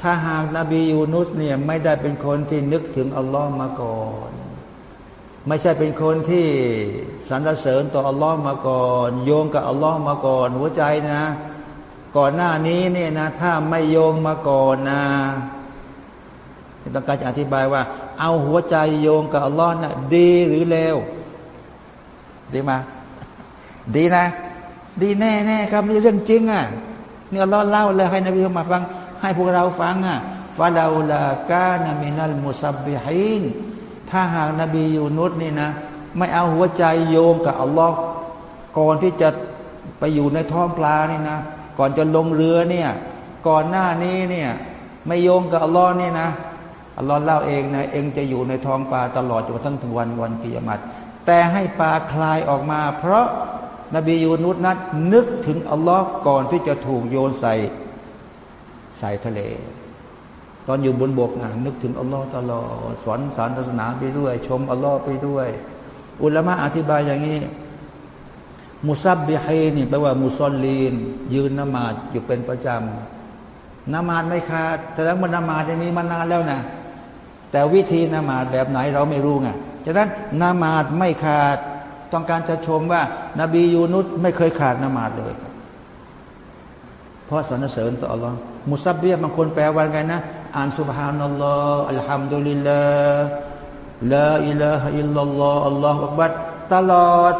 A: ถ้าหากนบียูนุสเนี่ยไม่ได้เป็นคนที่นึกถึงอัลลอฮ์มาก่อน ไม่ใช่เป็นคนที่สรรเสริญต่ออัลลอฮ์มาก่อน โยงกับอัลลอฮ์มาก่อน หัวใจนะ ก่อนหน้านี้เนี่ยนะ ถ้าไม่โยงมาก่อนนะต้องการจะอธิบายว่า เอาหัวใจโยงกับอัลลอฮ์นะ่ะดีหรือเลวดีไหมดีนะ ดีแน่แน่ครับนี่เรื่องจริงอะเนี่ยเราเล่าเลยให้นบีมาฟัง ให้พวกเราฟังอะฟาดาลากานามินัลมุซับบิฮินถ้าหากนบียูนุสนี่นะ ไม่เอาหัวใจโยงกับอัลลอฮ์ก่อนที่จะไปอยู่ในท้องปลานี่นะ ก่อนจะลงเรือเนี่ย ก่อนหน้านี้เนี่ย ไม่โยงกับอัลลอฮ์นี่นะอัลลอฮ์เล่าเองนะเองจะอยู่ในท้องปลาตลอดจนกระทั่งถึงวันวันกิยามัตแต่ให้ปลาคลายออกมา เพราะนบียูนุสนั้นนึกถึงอัลลอฮ์ก่อนที่จะถูกโยนใส่ใส่ทะเล ตอนอยู่บนบกนะนึกถึงอัลลอฮ์ตลอดสอนสารศาสนาไปด้วย ชมอัลลอฮ์ไปด้วย อุลามะอธิบายอย่างนี้ มุซับบิฮีนี่แปลว่า มุซอลลีน ยืนนมาดอยู่เป็นประจำนมาดไม่ขาดแต่แล้วมันนมาดอย่างนี้มานานแล้วนะแต่วิธีนมาดแบบไหนเราไม่รู้ไงฉะนั้นนมาดไม่ขาด ต้องการจะชมว่า นบียูนุสไม่เคยขาดนมาดเลยครับเพราะสรรเสริญต่ออัลลอฮ์مسبحينบางคนแปลว่าไงนะ อ่านسبحان الله الحمد لله لا إله إلا الله الله أكبرตลอด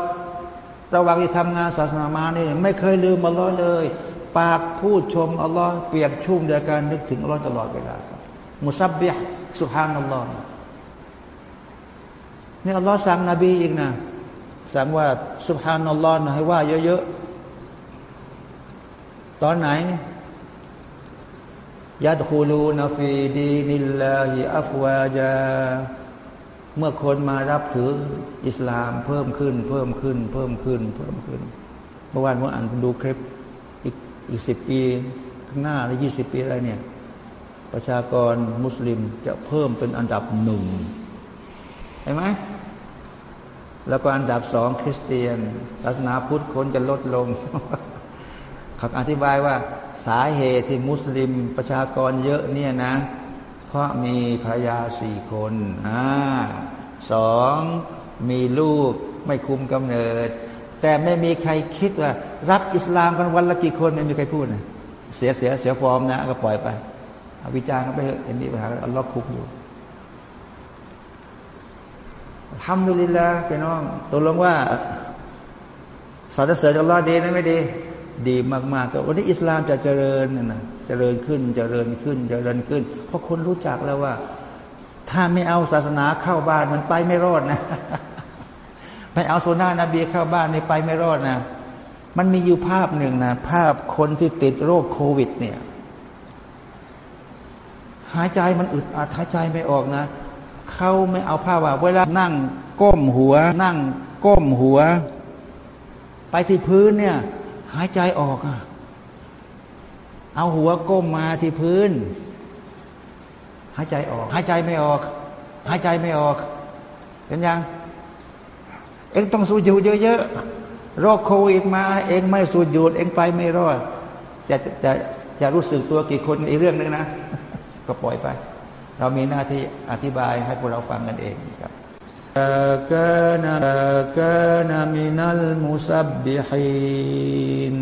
A: ระหว่างที่ทำงานศาสนามานี่ไม่เคยลืมอัลลอฮ์เลย ปากพูดชมอัลลอฮ์เปียกชุ่มด้วยการนึกถึงอัลลอฮ์ตลอดเวลาครับมุซับเบียสุฮานัลลอฮ์นี่อัลลอฮ์สั่งนบีอีกนะสั่งว่าสุฮานัลลอฮ์นะให้ว่าเยอะๆตอนไหนยัดคูลูนฟีดีนิลลาฮิอัฟวาจา เมื่อคนมารับถืออิสลามเพิ่มขึ้น เพิ่มขึ้น เพิ่มขึ้น เพิ่มขึ้นเมื่อวานผมอ่านดูคลิปอีกอีกสิบปีข้างหน้าหรือยี่สิบปีอะไรเนี่ย ประชากรมุสลิมจะเพิ่มเป็นอันดับหนึ่งเห็นไหมแล้วก็อันดับสองคริสเตียน ศาสนาพุทธคนจะลดลงเขาอธิบายว่าสาเหตุที่มุสลิมประชากรเยอะเนี่ยนะ เพราะมีภรรยาสี่คนอ่าสองมีลูกไม่คุมกำเนิด แต่ไม่มีใครคิดว่า รับอิสลามกันวันละกี่คนไม่มีใครพูดนะเสียเสียเสียฟอร์มนะ ก็ปล่อยไปอาวิจารณ์ก็ไปเห็นมีปัญหาอัลลอฮ์คุกอยู่ทำดุลิลละพี่น้องตกลงว่าสารเสริญอัลลอฮ์ดีนะไม่ดี ดีมากๆก็วันนี้อิสลามจะเจริญนะเจริญขึ้นเจริญขึ้นเจริญขึ้น เพราะคนรู้จักแล้วว่า ถ้าไม่เอาศาสนาเข้าบ้านมันไปไม่รอดนะไม่เอาโซนานาบีเข้าบ้านนี่ไปไม่รอดนะ มันมีอยู่ภาพหนึ่งนะภาพคนที่ติดโรคโควิด เนี่ย หายใจมันอึดอัดหายใจไม่ออกนะเขาไม่เอาผ้าว่า เวลานั่งก้มหัว นั่งก้มหัว ไปที่พื้นเนี่ย หายใจออกอะเอาหัวก้มมาที่พื้น หายใจออก หายใจไม่ออก หายใจไม่ออกเห็นยัง เองต้องสูดอยู่เยอะๆโรคโควิดมา เองไม่สูดอยู่เองไปไม่รอด จะจะจะรู้สึกตัวกี่คนอีกเรื่องหนึ่งนะ ก็ปล่อยไป เรามีหน้าที่อธิบายให้พวกเราฟังกันเองครับ กานากานามินัลมุซับบิฮิน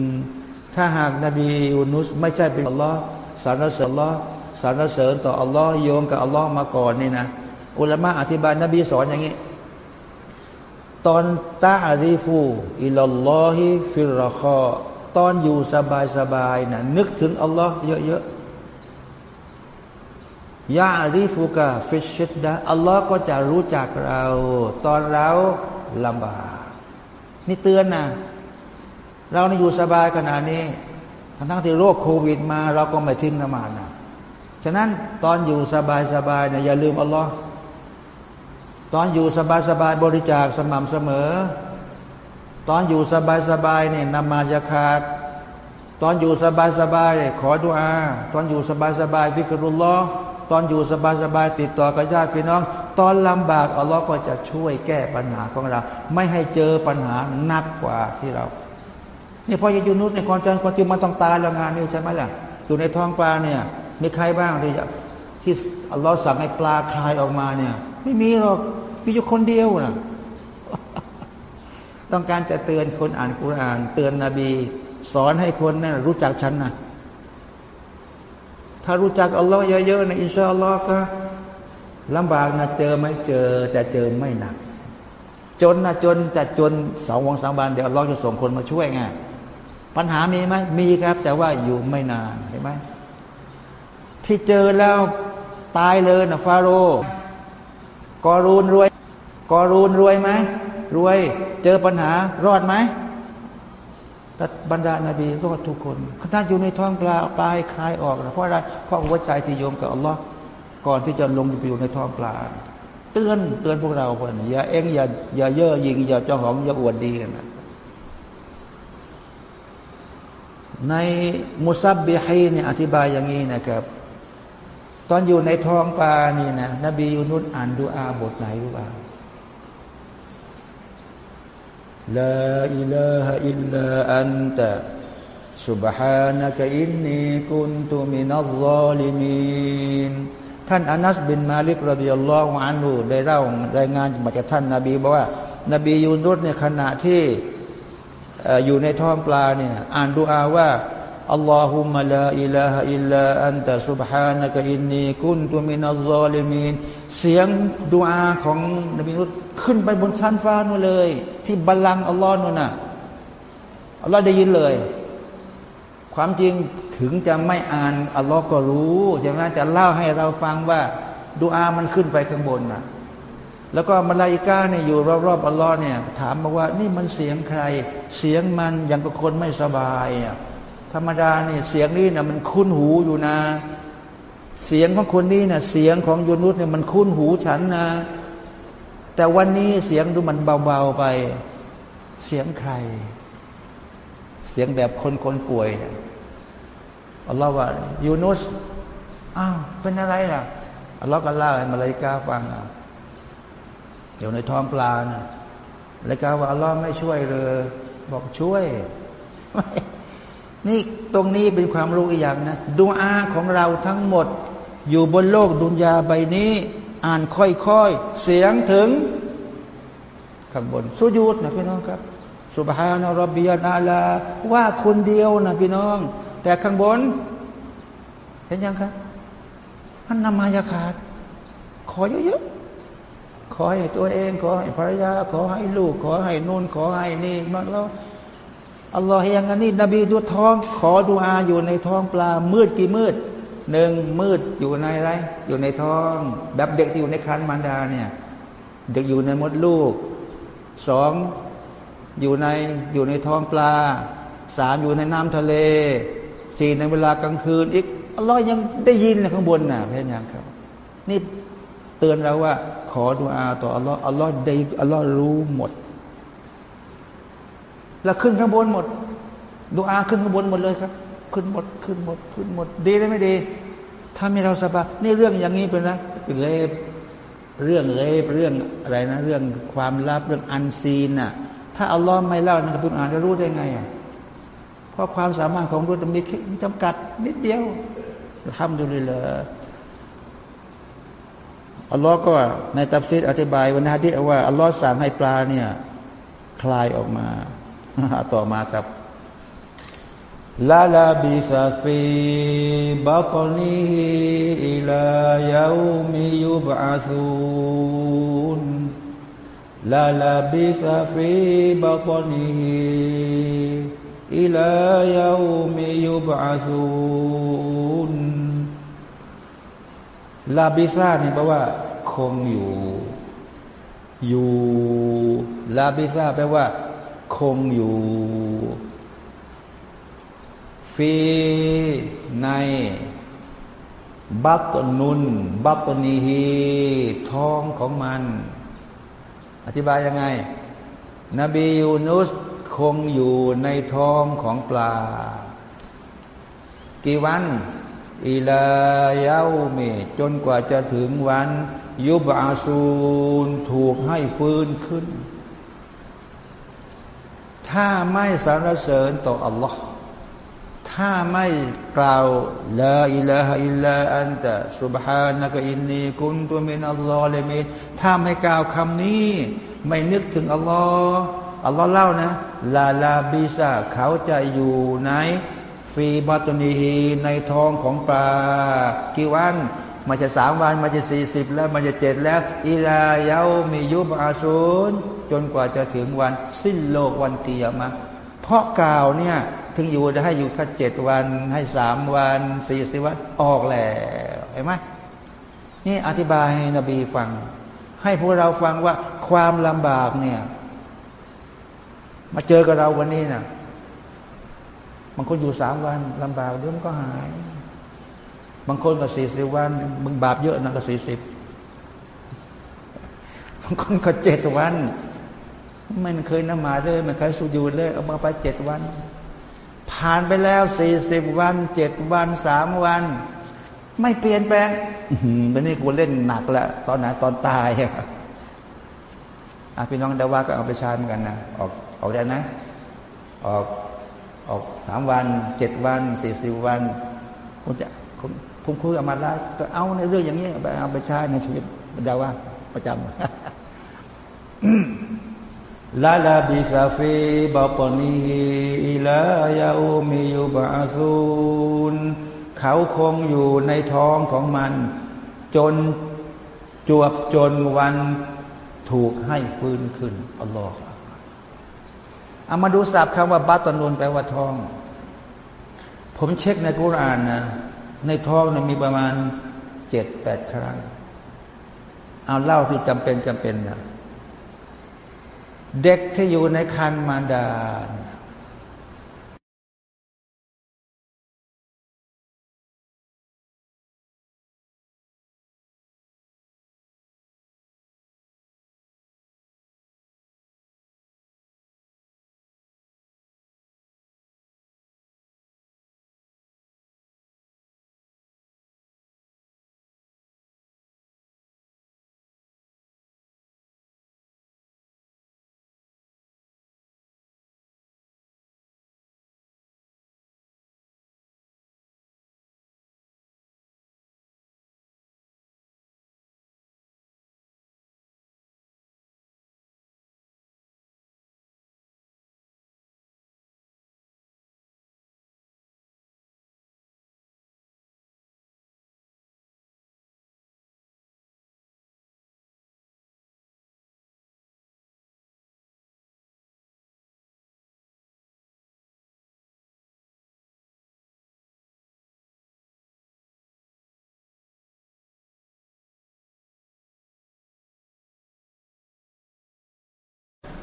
A: ถ้าหากนบียูนุสไม่ใช่เป็นอัลลอฮ์สรรเสริญอัลลอฮ์สรรเสริญต่ออัลลอฮ์โยงกับอัลลอฮ์มาก่อนนี่นะอุลามะอธิบายนบีสอนอย่างนี้ ตอนتعرف إلى الله في الرخاءตอนอยู่สบายสบายนะนึกถึงอัลลอฮ์เยอะๆ يعرفك في الشدةอัลลอฮ์ก็จะรู้จักเรา ตอนเราลำบากนี่เตือนนะเรานี่อยู่สบายขนาดนี้ทั้งที่โรคโควิดมา เราก็ไม่ทิ้งนมาดนะฉะนั้นตอนอยู่สบายสบายเนี่ยอย่าลืมอัลลอฮ์ตอนอยู่สบายสบายบริจาคสม่ำเสมอ ตอนอยู่สบายสบายเนี่ยนมาจะขาด ตอนอยู่สบายสบายขอดุอา ตอนอยู่สบายสบายฟิกรุลลอฮ์ ตอนอยู่สบายสบายติดต่อกับญาติพี่น้อง ตอนลำบากอัลลอฮ์ก็จะช่วยแก้ปัญหาของเรา ไม่ให้เจอปัญหาหนักกว่าที่เราเนี่ยพอยูนุสในคนจนคนที่มันต้องตายแล้วงานนี้ใช่ไหมล่ะอยู่ในท้องปลาเนี่ยมีใครบ้างที่ที่อัลลอฮ์สั่งให้ปลาคลายออกมาเนี่ย ไม่มีหรอกมีอยู่คนเดียวนะต้องการจะเตือนคนอ่านกุรอาน เตือนนบี สอนให้คนนั่นรู้จักฉันนะ ถ้ารู้จักอัลลอฮ์เยอะๆนะอินชาอัลลอฮ์ก็ลำบากนะเจอไม่เจอ แต่เจอไม่หนัก จนนะจนแต่จนสองวันสามวันเดี๋ยวอัลลอฮ์จะส่งคนมาช่วยไงปัญหามีไหมมีครับ แต่ว่าอยู่ไม่นานเห็นไหมที่เจอแล้วตายเลยนะฟาโรกอรูนรวยกอรูนรวยไหมรวย เจอปัญหารอดไหม แต่บรรดานาบีรอดทุกคนขณะอยู่ในท้องปลาปลายคลายออกเพราะอะไรเพราะหัวใจที่โยมกับอัลลอฮ์ก่อนที่จะลงไปอยู่ในท้องปลา เตือนเตือนพวกเราเพื่อนอย่าเอ็งอย่าอย่าเย่อหยิงอย่าจ้องหองอย่าอวดดีกันนะในมุซับบิฮีเนี่ยอธิบายอย่างนี้นะครับ ตอนอยู่ในท้องปลานี่นะนบียูนุสอ่านดูอาบทไหนรู้ป่า ลาอิลาฮะอิลลาอันตะ سبحانك إني كنت من الظالمين ท่านอานัสบินมาลิกรดิยัลลอฮุอันฮูได้เล่ารายงานมาจากท่านนาบีบอกว่า นบียูนุสในขณะที่อยู่ในท้องปลาเนี่ยอ่านดูอาว่าอัลลอฮุมะลาอิลาฮะอิลลาอันตะซุบฮาน เสียงดูอาของนบีนุษขึ้นไปบนชั้นฟ้านู่นเลย ที่บัลลังก์อัลลอฮ์นู่นน่ะอัลลอฮ์ได้ยินเลย ความจริงถึงจะไม่อ่านอัลลอฮ์ก็รู้ใช่ไหมจะเล่าให้เราฟังว่าดูอามันขึ้นไปข้างบนน่ะ แล้วก็มาลาอิกาเนี่ยอยู่รอบๆอัลลอฮ์เนี่ย ถามมาว่า นี่มันเสียงใคร เสียงมันอย่างกับคนไม่สบายอะธรรมดาเนี่ยเสียงนี้เนี่ยมันคุ้นหูอยู่นะ เสียงของคนนี้เนี่ยเสียงของยูนุสเนี่ยมันคุ้นหูฉันนะ แต่วันนี้เสียงดูมันเบาๆไป เสียงใคร เสียงแบบคนคนป่วยเนี่ยอัลลอฮ์ว่ายูนุสอ้าวเป็นอะไรล่ะอัลลอฮ์ก็เล่าให้มาลาอิกาฟังอะอยู่ในท้องปลานะแล้วก็ว่าอัลลอฮ์ไม่ช่วยเลยบอกช่วย นี่ตรงนี้เป็นความรู้อีกอย่างนะดวงอาของเราทั้งหมด อยู่บนโลกดุนยาใบนี้ อ่านค่อยๆ เสียงถึงข้างบนสุญูดนะพี่น้องครับสุบฮานารับบียานาลา ว่าคนเดียวนะพี่น้อง แต่ข้างบน เห็นยังครับมันนำมายาขาด ขอเยอะๆขอให้ตัวเอง ขอให้ภรรยา ขอให้ลูก ขอให้นู่นขอให้นี่มันแล้วอัลลอฮ์ยังอันนี้ นบีดูท้อง ขอดูอาอยู่ในท้องปลามืดกี่มืด หนึ่งมืดอยู่ในอะไร อยู่ในท้อง แบบเด็กที่อยู่ในครรภ์มารดาเนี่ย เด็กอยู่ในมดลูกสองอยู่ในอยู่ในท้องปลาสามอยู่ในน้ำทะเลสี่ในเวลากลางคืน อีกอัลอฮ์ยังได้ยินนข้างบนน่ะพื่ยังครับ นี่เตือนเราว่า ขอดูอาต่ออัลลอฮ์อัลลอฮ์ได้อัลลอฮ์รู้หมด แล้วขึ้นข้างบนหมดดูอาขึ้นข้างบนหมดเลยครับ ขึ้นหมดขึ้นหมดขึ้นหมด ดีได้ไม่ดีถ้ามีเราสบายนี่เรื่องอย่างนี้เป็นนะเลบเรื่องเลบเรื่องอะไรนะ เรื่องความลับเรื่องอันซีนน่ะ ถ้าอัลลอฮ์ไม่เล่าในคัมภีร์อ่านจะรู้ได้ไงอะเพราะความสามารถของมนุษย์มีจำกัด นิดเดียวทำดูเลยเลยอัลลอฮ์ก็ในตัฟซีรอธิบายวันนี้ที่ว่าอัลลอฮ์สั่งให้ปลาเนี่ย คายออกมา ต่อมาครับ للبث في بطنه إلى يوم يبعثون للبث في بطنه إلى يوم يبعثونนลาบิซาเนี่ยแปลว่า คงอยู่ อยู่ ลาบิซาแปลว่า คงอยู่ ฟีในบัตนุน บัตนีฮีท้องของมัน อธิบายยังไง นบียูนุสคงอยู่ในท้องของปลา กี่วันอิลายามีจนกว่าจะถึงวัน ยุบอาซูนถูกให้ฟื้นขึ้น ถ้าไม่สรรเสริญต่ออัลลอฮ์ ถ้าไม่กล่าวลาอิลาฮอิลลาอันตะสุบฮานะกอินนีกุนตุมินอัลลอฮ์เลมิถ้าไม่กล่าวคำนี้ ไม่นึกถึงอัลลอฮ์อัลลอฮ์เล่านะลาลาบิซาเขาจะอยู่ในฟีบัตนีฮีในท้องของปลากี่วันมันจะสามวันมันจะสี่สิบแล้วมันจะเจ็ดแล้วอิลาเยามียุบอาซูนจนกว่าจะถึงวันสิ้นโลกวันเตียมะเพราะกล่าวเนี่ย ถึงอยู่จะให้อยู่แค่เจ็ดวัน ให้สามวันสี่สิบวันออกแล้วเห็นไหมนี่อธิบายให้นบีฟัง ให้พวกเราฟังว่าความลำบากเนี่ย มาเจอกับเราวันนี้นะ่ะบางคนอยู่สามวันลำบากเดี๋ยวมันก็หาย บางคนก็สี่สิบวัน มึงบาปเยอะนะก็สี่สิบบางคนก็เจ็ดวันไม่เคยนมาเลยไม่เคยสุญูเลย เอามาไปเจ็ดวัน ผ่านไปแล้วสี่สิบวันเจ็ดวันสามวัน ไม่เปลี่ยนแปลงตอนนี้กูเล่นหนักแล้วตอนไหนตอนตายอะพี่น้องดาว่าก็เอาไปใช้เหมือนกันนะออกออกได้นะ ออกออกสามวันเจ็ดวันสี่สิบวันผมจะผมผมคุยกับมาแล้วก็เอาในเรื่องอย่างนี้ไปเอาไปใช้ในชีวิตดาว่าประจำ ลาลาบิซาฟีบัตนีอิลายาอูมียุบาซูนเขาคงอยู่ในท้องของมัน จนจวบจนวันถูกให้ฟื้นขึ้นอัลลอฮฺเอามาดูศัพท์คำว่าบัตนูนแปลว่าท้อง ผมเช็คในกุรานนะ ในท้องนะมีประมาณเจ็ดแปดครั้ง เอาเล่าที่จำเป็นจำเป็นนะ เด็กที่อยู่ในคันมารดา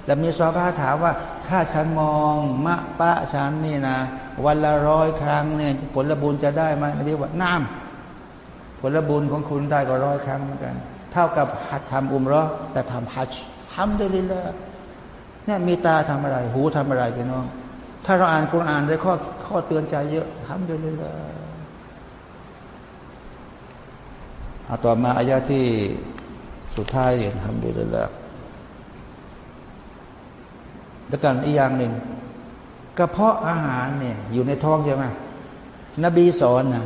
A: แล้วมีซอบ้าถามว่า ถ้าฉันมองมะปะฉันนี่นะ วันละร้อยครั้งเนี่ยผลบุญจะได้ไหมนบีว่าน้ำผลบุญของคุณได้ก็ร้อยครั้งเหมือนกัน เท่ากับหัดทำอุมรอแต่ทำฮัจทำได้เลยละเนี่ยมีตาทำอะไร หูทำอะไรพี่น้อง ถ้าเราอ่านคุรานได้ข้อข้อเตือนใจเยอะทำได้เลยละเอาต่อมาอายะที่สุดท้ายทำได้เลยละ แล้วกันอีกอย่างหนึ่งกระเพาะอาหารเนี่ย อยู่ในท้องใช่ไหมนบีสอนนะ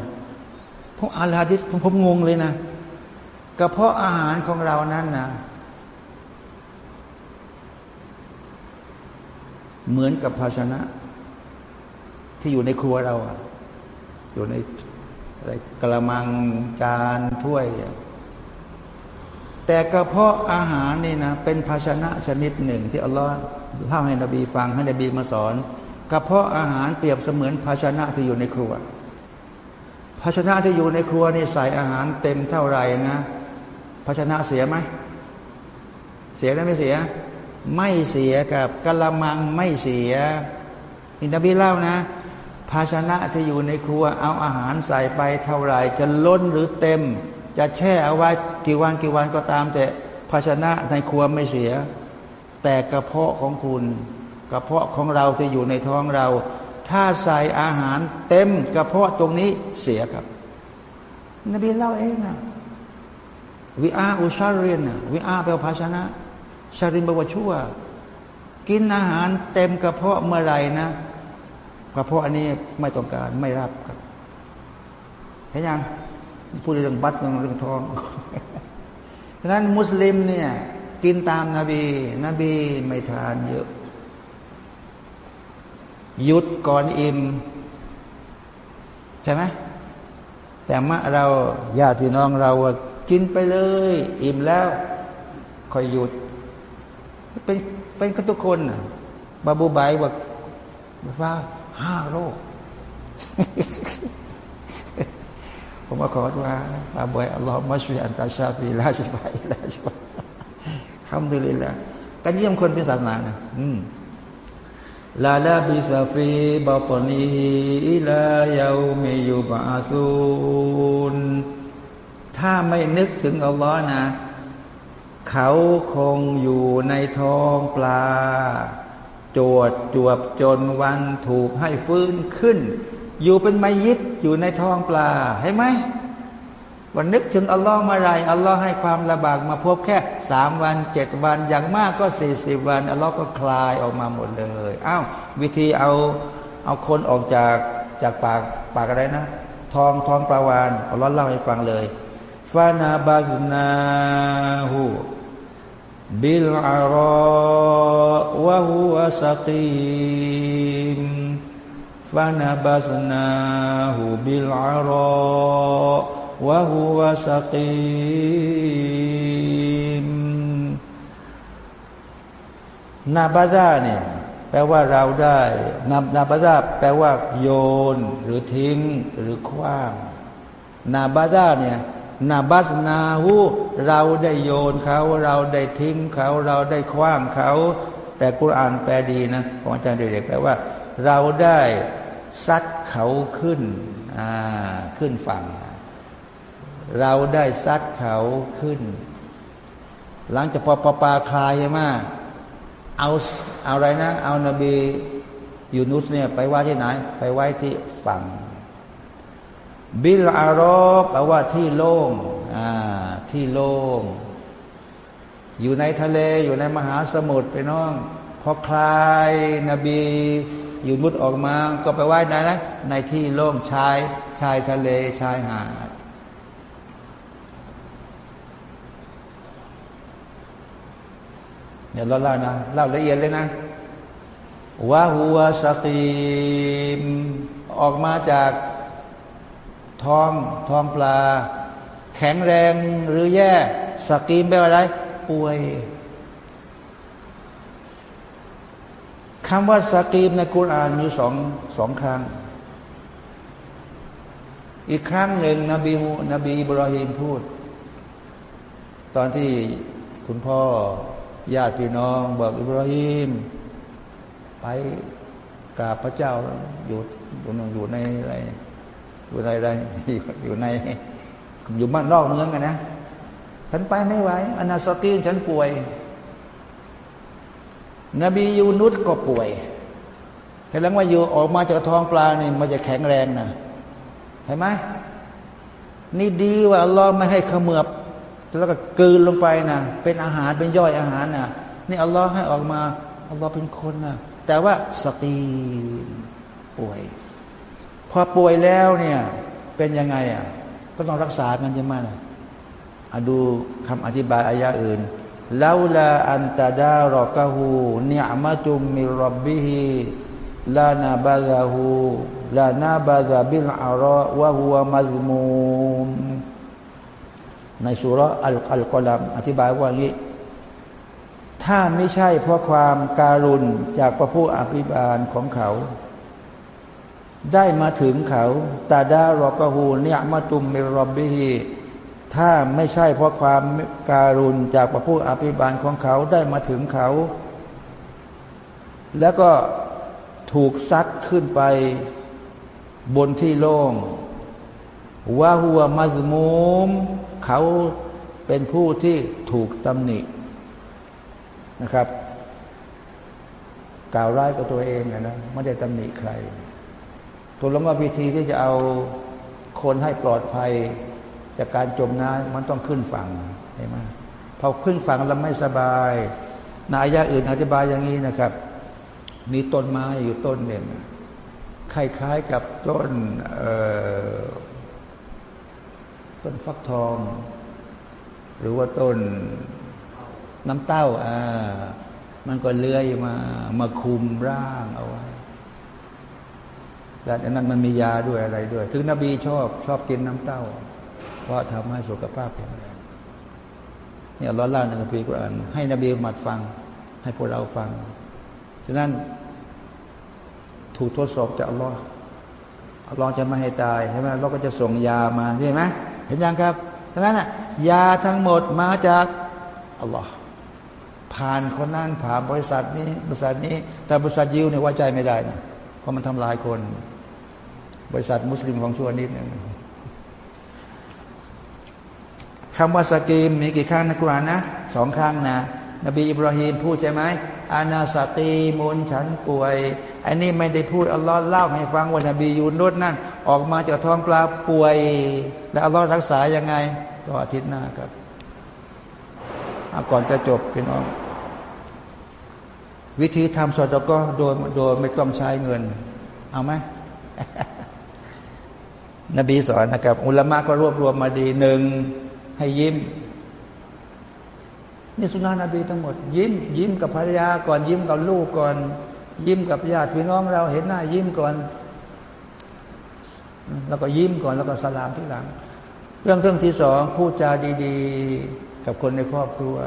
A: ผมอ่านฮะดิษผมงงเลยนะกระเพาะอาหารของเรานั้นนะเหมือนกับภาชนะ ที่อยู่ในครัวเราอะอยู่ในอะไรกระมังจานถ้วย แต่กระเพาะอาหารนี่นะเป็นภาชนะชนิดหนึ่ง ที่อัลลอฮ์เล่าให้นบีฟังให้นบีมาสอนกระเพาะอาหารเปรียบเสมือนภาชนะที่อยู่ในครัว ภาชนะที่อยู่ในครัวนี่ใส่อาหารเต็มเท่าไหร่นะ ภาชนะเสียไหมเสียได้ไม่เสีย ไม่เสียกับกะละมังไม่เสียอินทบีเล่านะ ภาชนะที่อยู่ในครัว เอาอาหารใส่ไปเท่าไหร่จะล้นหรือเต็ม จะแช่เอาไว้กี่วันกี่วันก็ตาม แต่ภาชนะในครัวไม่เสีย แต่กระเพาะของคุณ กระเพาะของเราที่อยู่ในท้องเรา ถ้าใส่อาหารเต็มกระเพาะตรงนี้เสียครับ นบีเล่าเองนะวิอาอุชาเรียนนะวิอาแปลภาชนะ ชารินบวชั่ว กินอาหารเต็มกระเพาะเมื่อไรนะกระเพาะอันนี้ไม่ต้องการไม่รับครับเห็นยัง พูดเรื่องบัตรเรื่องทองดังนั้นมุสลิมเนี่ย กินตามนาบี นบีไม่ทานเยอะ ยุดก่อนอิ่มใช่ไหมแต่มะเราญาติพี่น้องเรากินไปเลย อิ่มแล้วคอยหยุด เป็นเป็นกันทุกคนบาบูไบบอกว่าห้าโรค ผมมาขอว่าบาบุยอัลลอฮ์มัชวีอันตาชาฟีลาชิบายลาชิบายคำดีเลยละการเยี่ยมคนเป็นศาสนานะอืมลาลาบิซาฟีบาตนีอิลายามิยุบาซูนถ้าไม่นึกถึงอัลลอฮ์นะ เขาคงอยู่ในท้องปลา โจดจวบจนวันถูกให้ฟื้นขึ้น อยู่เป็นไมยิตอยู่ในท้องปลาเห็นไหมวันนึกถึงอัลลอฮ์มาไรอัลลอฮ์ให้ความลำบากมาพบแค่สามวันเจ็ดวันอย่างมากก็สี่สิบวันอัลลอฮ์ก็คลายออกมาหมดเลยอ้าววิธีเอาเอาคนออกจากจากปากปากอะไรนะ ทองทองปลาวานอัลลอฮ์เล่าให้ฟังเลยฟานาบาซนาหูบิลอารอวะฮุวสกีม ฟานาบาซนาหูบิลอารอวะฮุวสกีนาบาดาเนี่ยแปลว่าเราได้นานาบาดาแปลว่าโยน หรือทิ้งหรือคว้างนาบาดาเนี่ยนาบัสนาหูเราได้โยนเขาเราได้ทิ้งเขาเราได้คว้างเขา แต่กุรอานแปลดีนะของอาจารย์เด็กแปลว่า เราได้ ซัดเขาขึ้นขึ้นฝั่ง เราได้ซัดเขาขึ้น หลังจากพอปปาคลายใช่ไหมเอาเอาอะไรนะ เอานบียูนุสเนี่ยไปไว้ที่ไหน ไปไว้ที่ฝั่ง บิลอารอบแปลว่าที่โล่งอ่าที่โล่งอยู่ในทะเลอยู่ในมหาสมุทรไปน้อง พอคลายนบี ยูนุสออกมา ก็ไปไว้ไหนนะในที่โล่งชายชายทะเลชายหาดเนี่ยเราเล่านะเล่าละเอียดเลยนะวะหัวสกีมออกมาจากท้องท้องปลา แข็งแรงหรือแย่สกีมแปลว่าอะไร ป่วย คำว่าสกีมในกุรอานมีสองสองครั้ง อีกครั้งหนึ่งนบีนบีอิบราฮิมพูด ตอนที่คุณพ่อญาติพี่น้องบอกอิบราฮิมไปกราบพระเจ้าอยู่อยู่อยู่ในอะไรอยู่ในอะไรอยู่ในอยู่บ้านนอกเมืองกันนะ ฉันไปไม่ไหวอนาสตีนฉันป่วย นบียูนุสก็ป่วยแต่หลังว่าอยู่ออกมาจากท้องปลานี่มันจะแข็งแรงนะเห็นไหมนี่ดีว่าอัลลอฮ์ไม่ให้ขมือบแล้วก็กืนลงไปนะเป็นอาหารเป็นย่อยอาหารนะนี่อัลลอฮ์ให้ออกมาอัลลอฮ์เป็นคนนะแต่ว่าสตีป่วย พอป่วยแล้วเนี่ยเป็นยังไงอะก็ต้องรักษากันใช่ไหมนะอะดูคำอธิบายอายะอื่น لولا أن تداركه نعمة من ربه لنبذ لنبذ بالعراء وهو مذمومในสูเราะฮ์อัลกอลัมอธิบายว่างี้ ถ้าไม่ใช่เพราะความการุณจากพระผู้อภิบาลของเขา ได้มาถึงเขาตาดารอกะฮูเนียมะตุมมิรับบิฮิ ถ้าไม่ใช่เพราะความการุณจากพระผู้อภิบาลของเขาได้มาถึงเขา แล้วก็ถูกซัดขึ้นไปบนที่โล่งว่าหัวมัซมุมเขาเป็นผู้ที่ถูกตำหนินะครับ กล่าวร้ายกับตัวเองนะไม่ได้ตำหนิใครตัวลงว่าพิธีที่จะเอาคนให้ปลอดภัย จากการจมน้ำมันต้องขึ้นฝั่งเห็นไหมพอขึ้นฝั่งแล้วไม่สบายนายะอื่นอธิบายอย่างนี้นะครับ มีต้นไม้อยู่ต้นหนึ่งคล้ายๆกับต้นต้นฟักทอง หรือว่าต้นน้ำเต้าอ่ามันก็เลื้อยมามาคุมร่างเอาไว้แล้วนั้นมันมียาด้วยอะไรด้วย ถึงนบีชอบชอบกินน้ำเต้า พราะทำให้สุขภาพแข็งแรงเนี่ยร้อนล่าในคัมภีร์กุรอานให้นบีมัดฟัง ให้พวกเราฟัง ฉะนั้นถูกทดสอบจากอัลลอฮ์อัลลอฮ์จะไม่ให้ตายใช่ไหมเราก็จะส่งยามาใช่ไหมเห็นยังครับฉะนั้นอะยาทั้งหมดมาจากอัลลอฮ์ผ่านคนนั้นผ่านบริษัทนี้ บริษัทนี้ แต่บริษัทยิวเนี่ยไว้ใจไม่ได้นะเพราะมันทำลายคน บริษัทมุสลิมของชั่วนิดนึง คำว่าสกีมมีกี่ครั้งในกุรานนะสองครั้งนะ นบีอิบราฮิมพูดใช่ไหมอานาสตีมุนฉันป่วย อันนี้ไม่ได้พูดอัลลอฮ์เล่าให้ฟังว่านบียูนุสนั่นออกมาจากท้องปลาป่วย แล้วอัลลอฮ์รักษายังไงก็อาทิตย์หน้าครับก่อนจะจบพี่น้อง วิธีทำสอดก็โดยโดยไม่ต้องใช้เงิน เอาไหมนบีสอนนะครับ อุลามะก็รวบรวมมาดีหนึ่ง ให้ยิ้ม นี่สุนานะนบีทั้งหมด ยิ้ม ยิ้มกับภรรยาก่อน ยิ้มกับลูกก่อน ยิ้มกับญาติพี่น้องเราเห็นหน้า ยิ้มก่อน แล้วก็ยิ้มก่อนแล้วก็สลามที่หลัง เรื่องเรื่องที่สองพูดจาดี ๆ กับคนในครอบครัว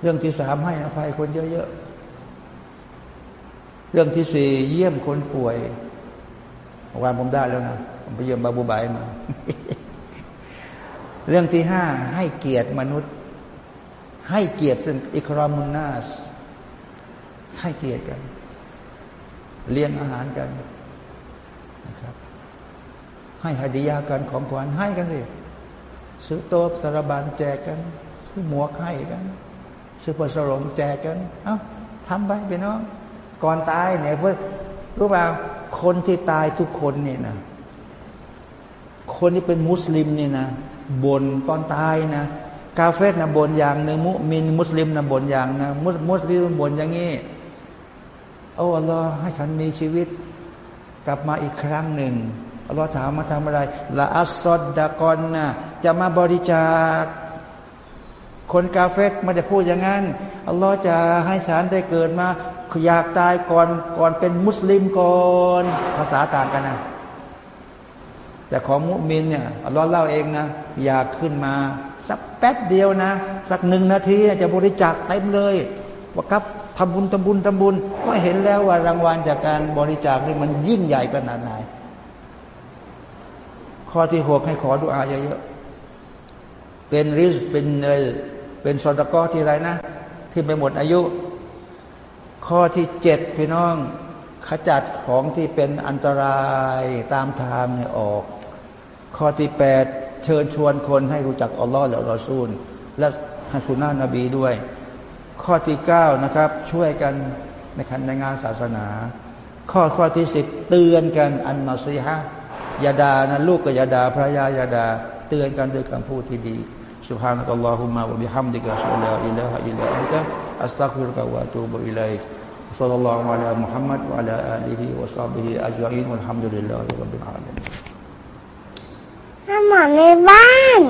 A: เรื่องที่สามให้อภัยคนเยอะๆเรื่องที่สี่เยี่ยมคนป่วยวันผมได้แล้วนะผมไปเยี่ยมบาบูบายมา เรื่องที่ห้าให้เกียรติมนุษย์ ให้เกียรติซึ่งอิครามุนนาสให้เกียรติกัน เลี้ยงอาหารกันนะครับ ให้ฮดียากันของขวัญให้กันเลยซื้อโต๊ะสารบานแจกกันซื้อหมวกให้กันซื้อผสรมแจกกัน เอา้าทำไปไปน้องก่อนตายเนี่ยเพื่อรู้เปล่าคนที่ตายทุกคนเนี่ยนะ คนที่เป็นมุสลิมเนี่ยนะ บนตอนตายนะกาเฟสนะบนอย่างหนึ่งมุมินมุสลิมนะบนอย่างนะมุสมุสลิมบนอย่างนี้โอ้อัลลอฮ์ให้ฉันมีชีวิต กลับมาอีกครั้งหนึ่งอัลลอฮ์ถามมาทำอะไรละอัสซอดดากอนนะจะมาบริจาค คนกาเฟสไม่ได้พูดอย่างนั้นอัลลอฮ์จะให้ฉันได้เกิดมาอยากตายก่อนก่อนเป็นมุสลิมก่อน ภาษาต่างกันนะ แต่ของมุมินเนี่ยอัลลอเล่าเองนะ อยากขึ้นมา สักแป๊บเดียวนะ สักหนึ่งนาทีจะบริจาคเต็มเลยว่าครับทำบุญทำบุญทำบุญ ก็เห็นแล้วว่ารางวัลจากการบริจาคนี่มันยิ่งใหญ่ขนาดไหน ข้อที่หกให้ขอดุอาเยอะๆเป็นริสเป็นเป็นสอดกอที่ไรนะ ที่ไม่หมดอายุ ข้อที่เจ็ดพี่น้องขจัดของที่เป็นอันตรายตามทางเนี่ยออก ข้อที่แปดเชิญชวนคนให้รู้จักอัลลอฮ์และรอซูล และฮัสุนานะบีด้วย ข้อที่เก้านะครับ ช่วยกันในคันในงานศาสนา ข้อข้อที่สิบเตือนกันอันนอซีฮะอยาดานะลูกก็อยาดาภรรยาอยาดา เตือนกันด้วยคำพูดที่ดี سبحانك اللهم وبحمدك أشهد أن لا إله إلا أنت أستغفرك وأتوب إليك صلى الله على محمد وعلى آله وصحبه أجمعين والحمد لله رب العالمين
B: สมอนในบ้าน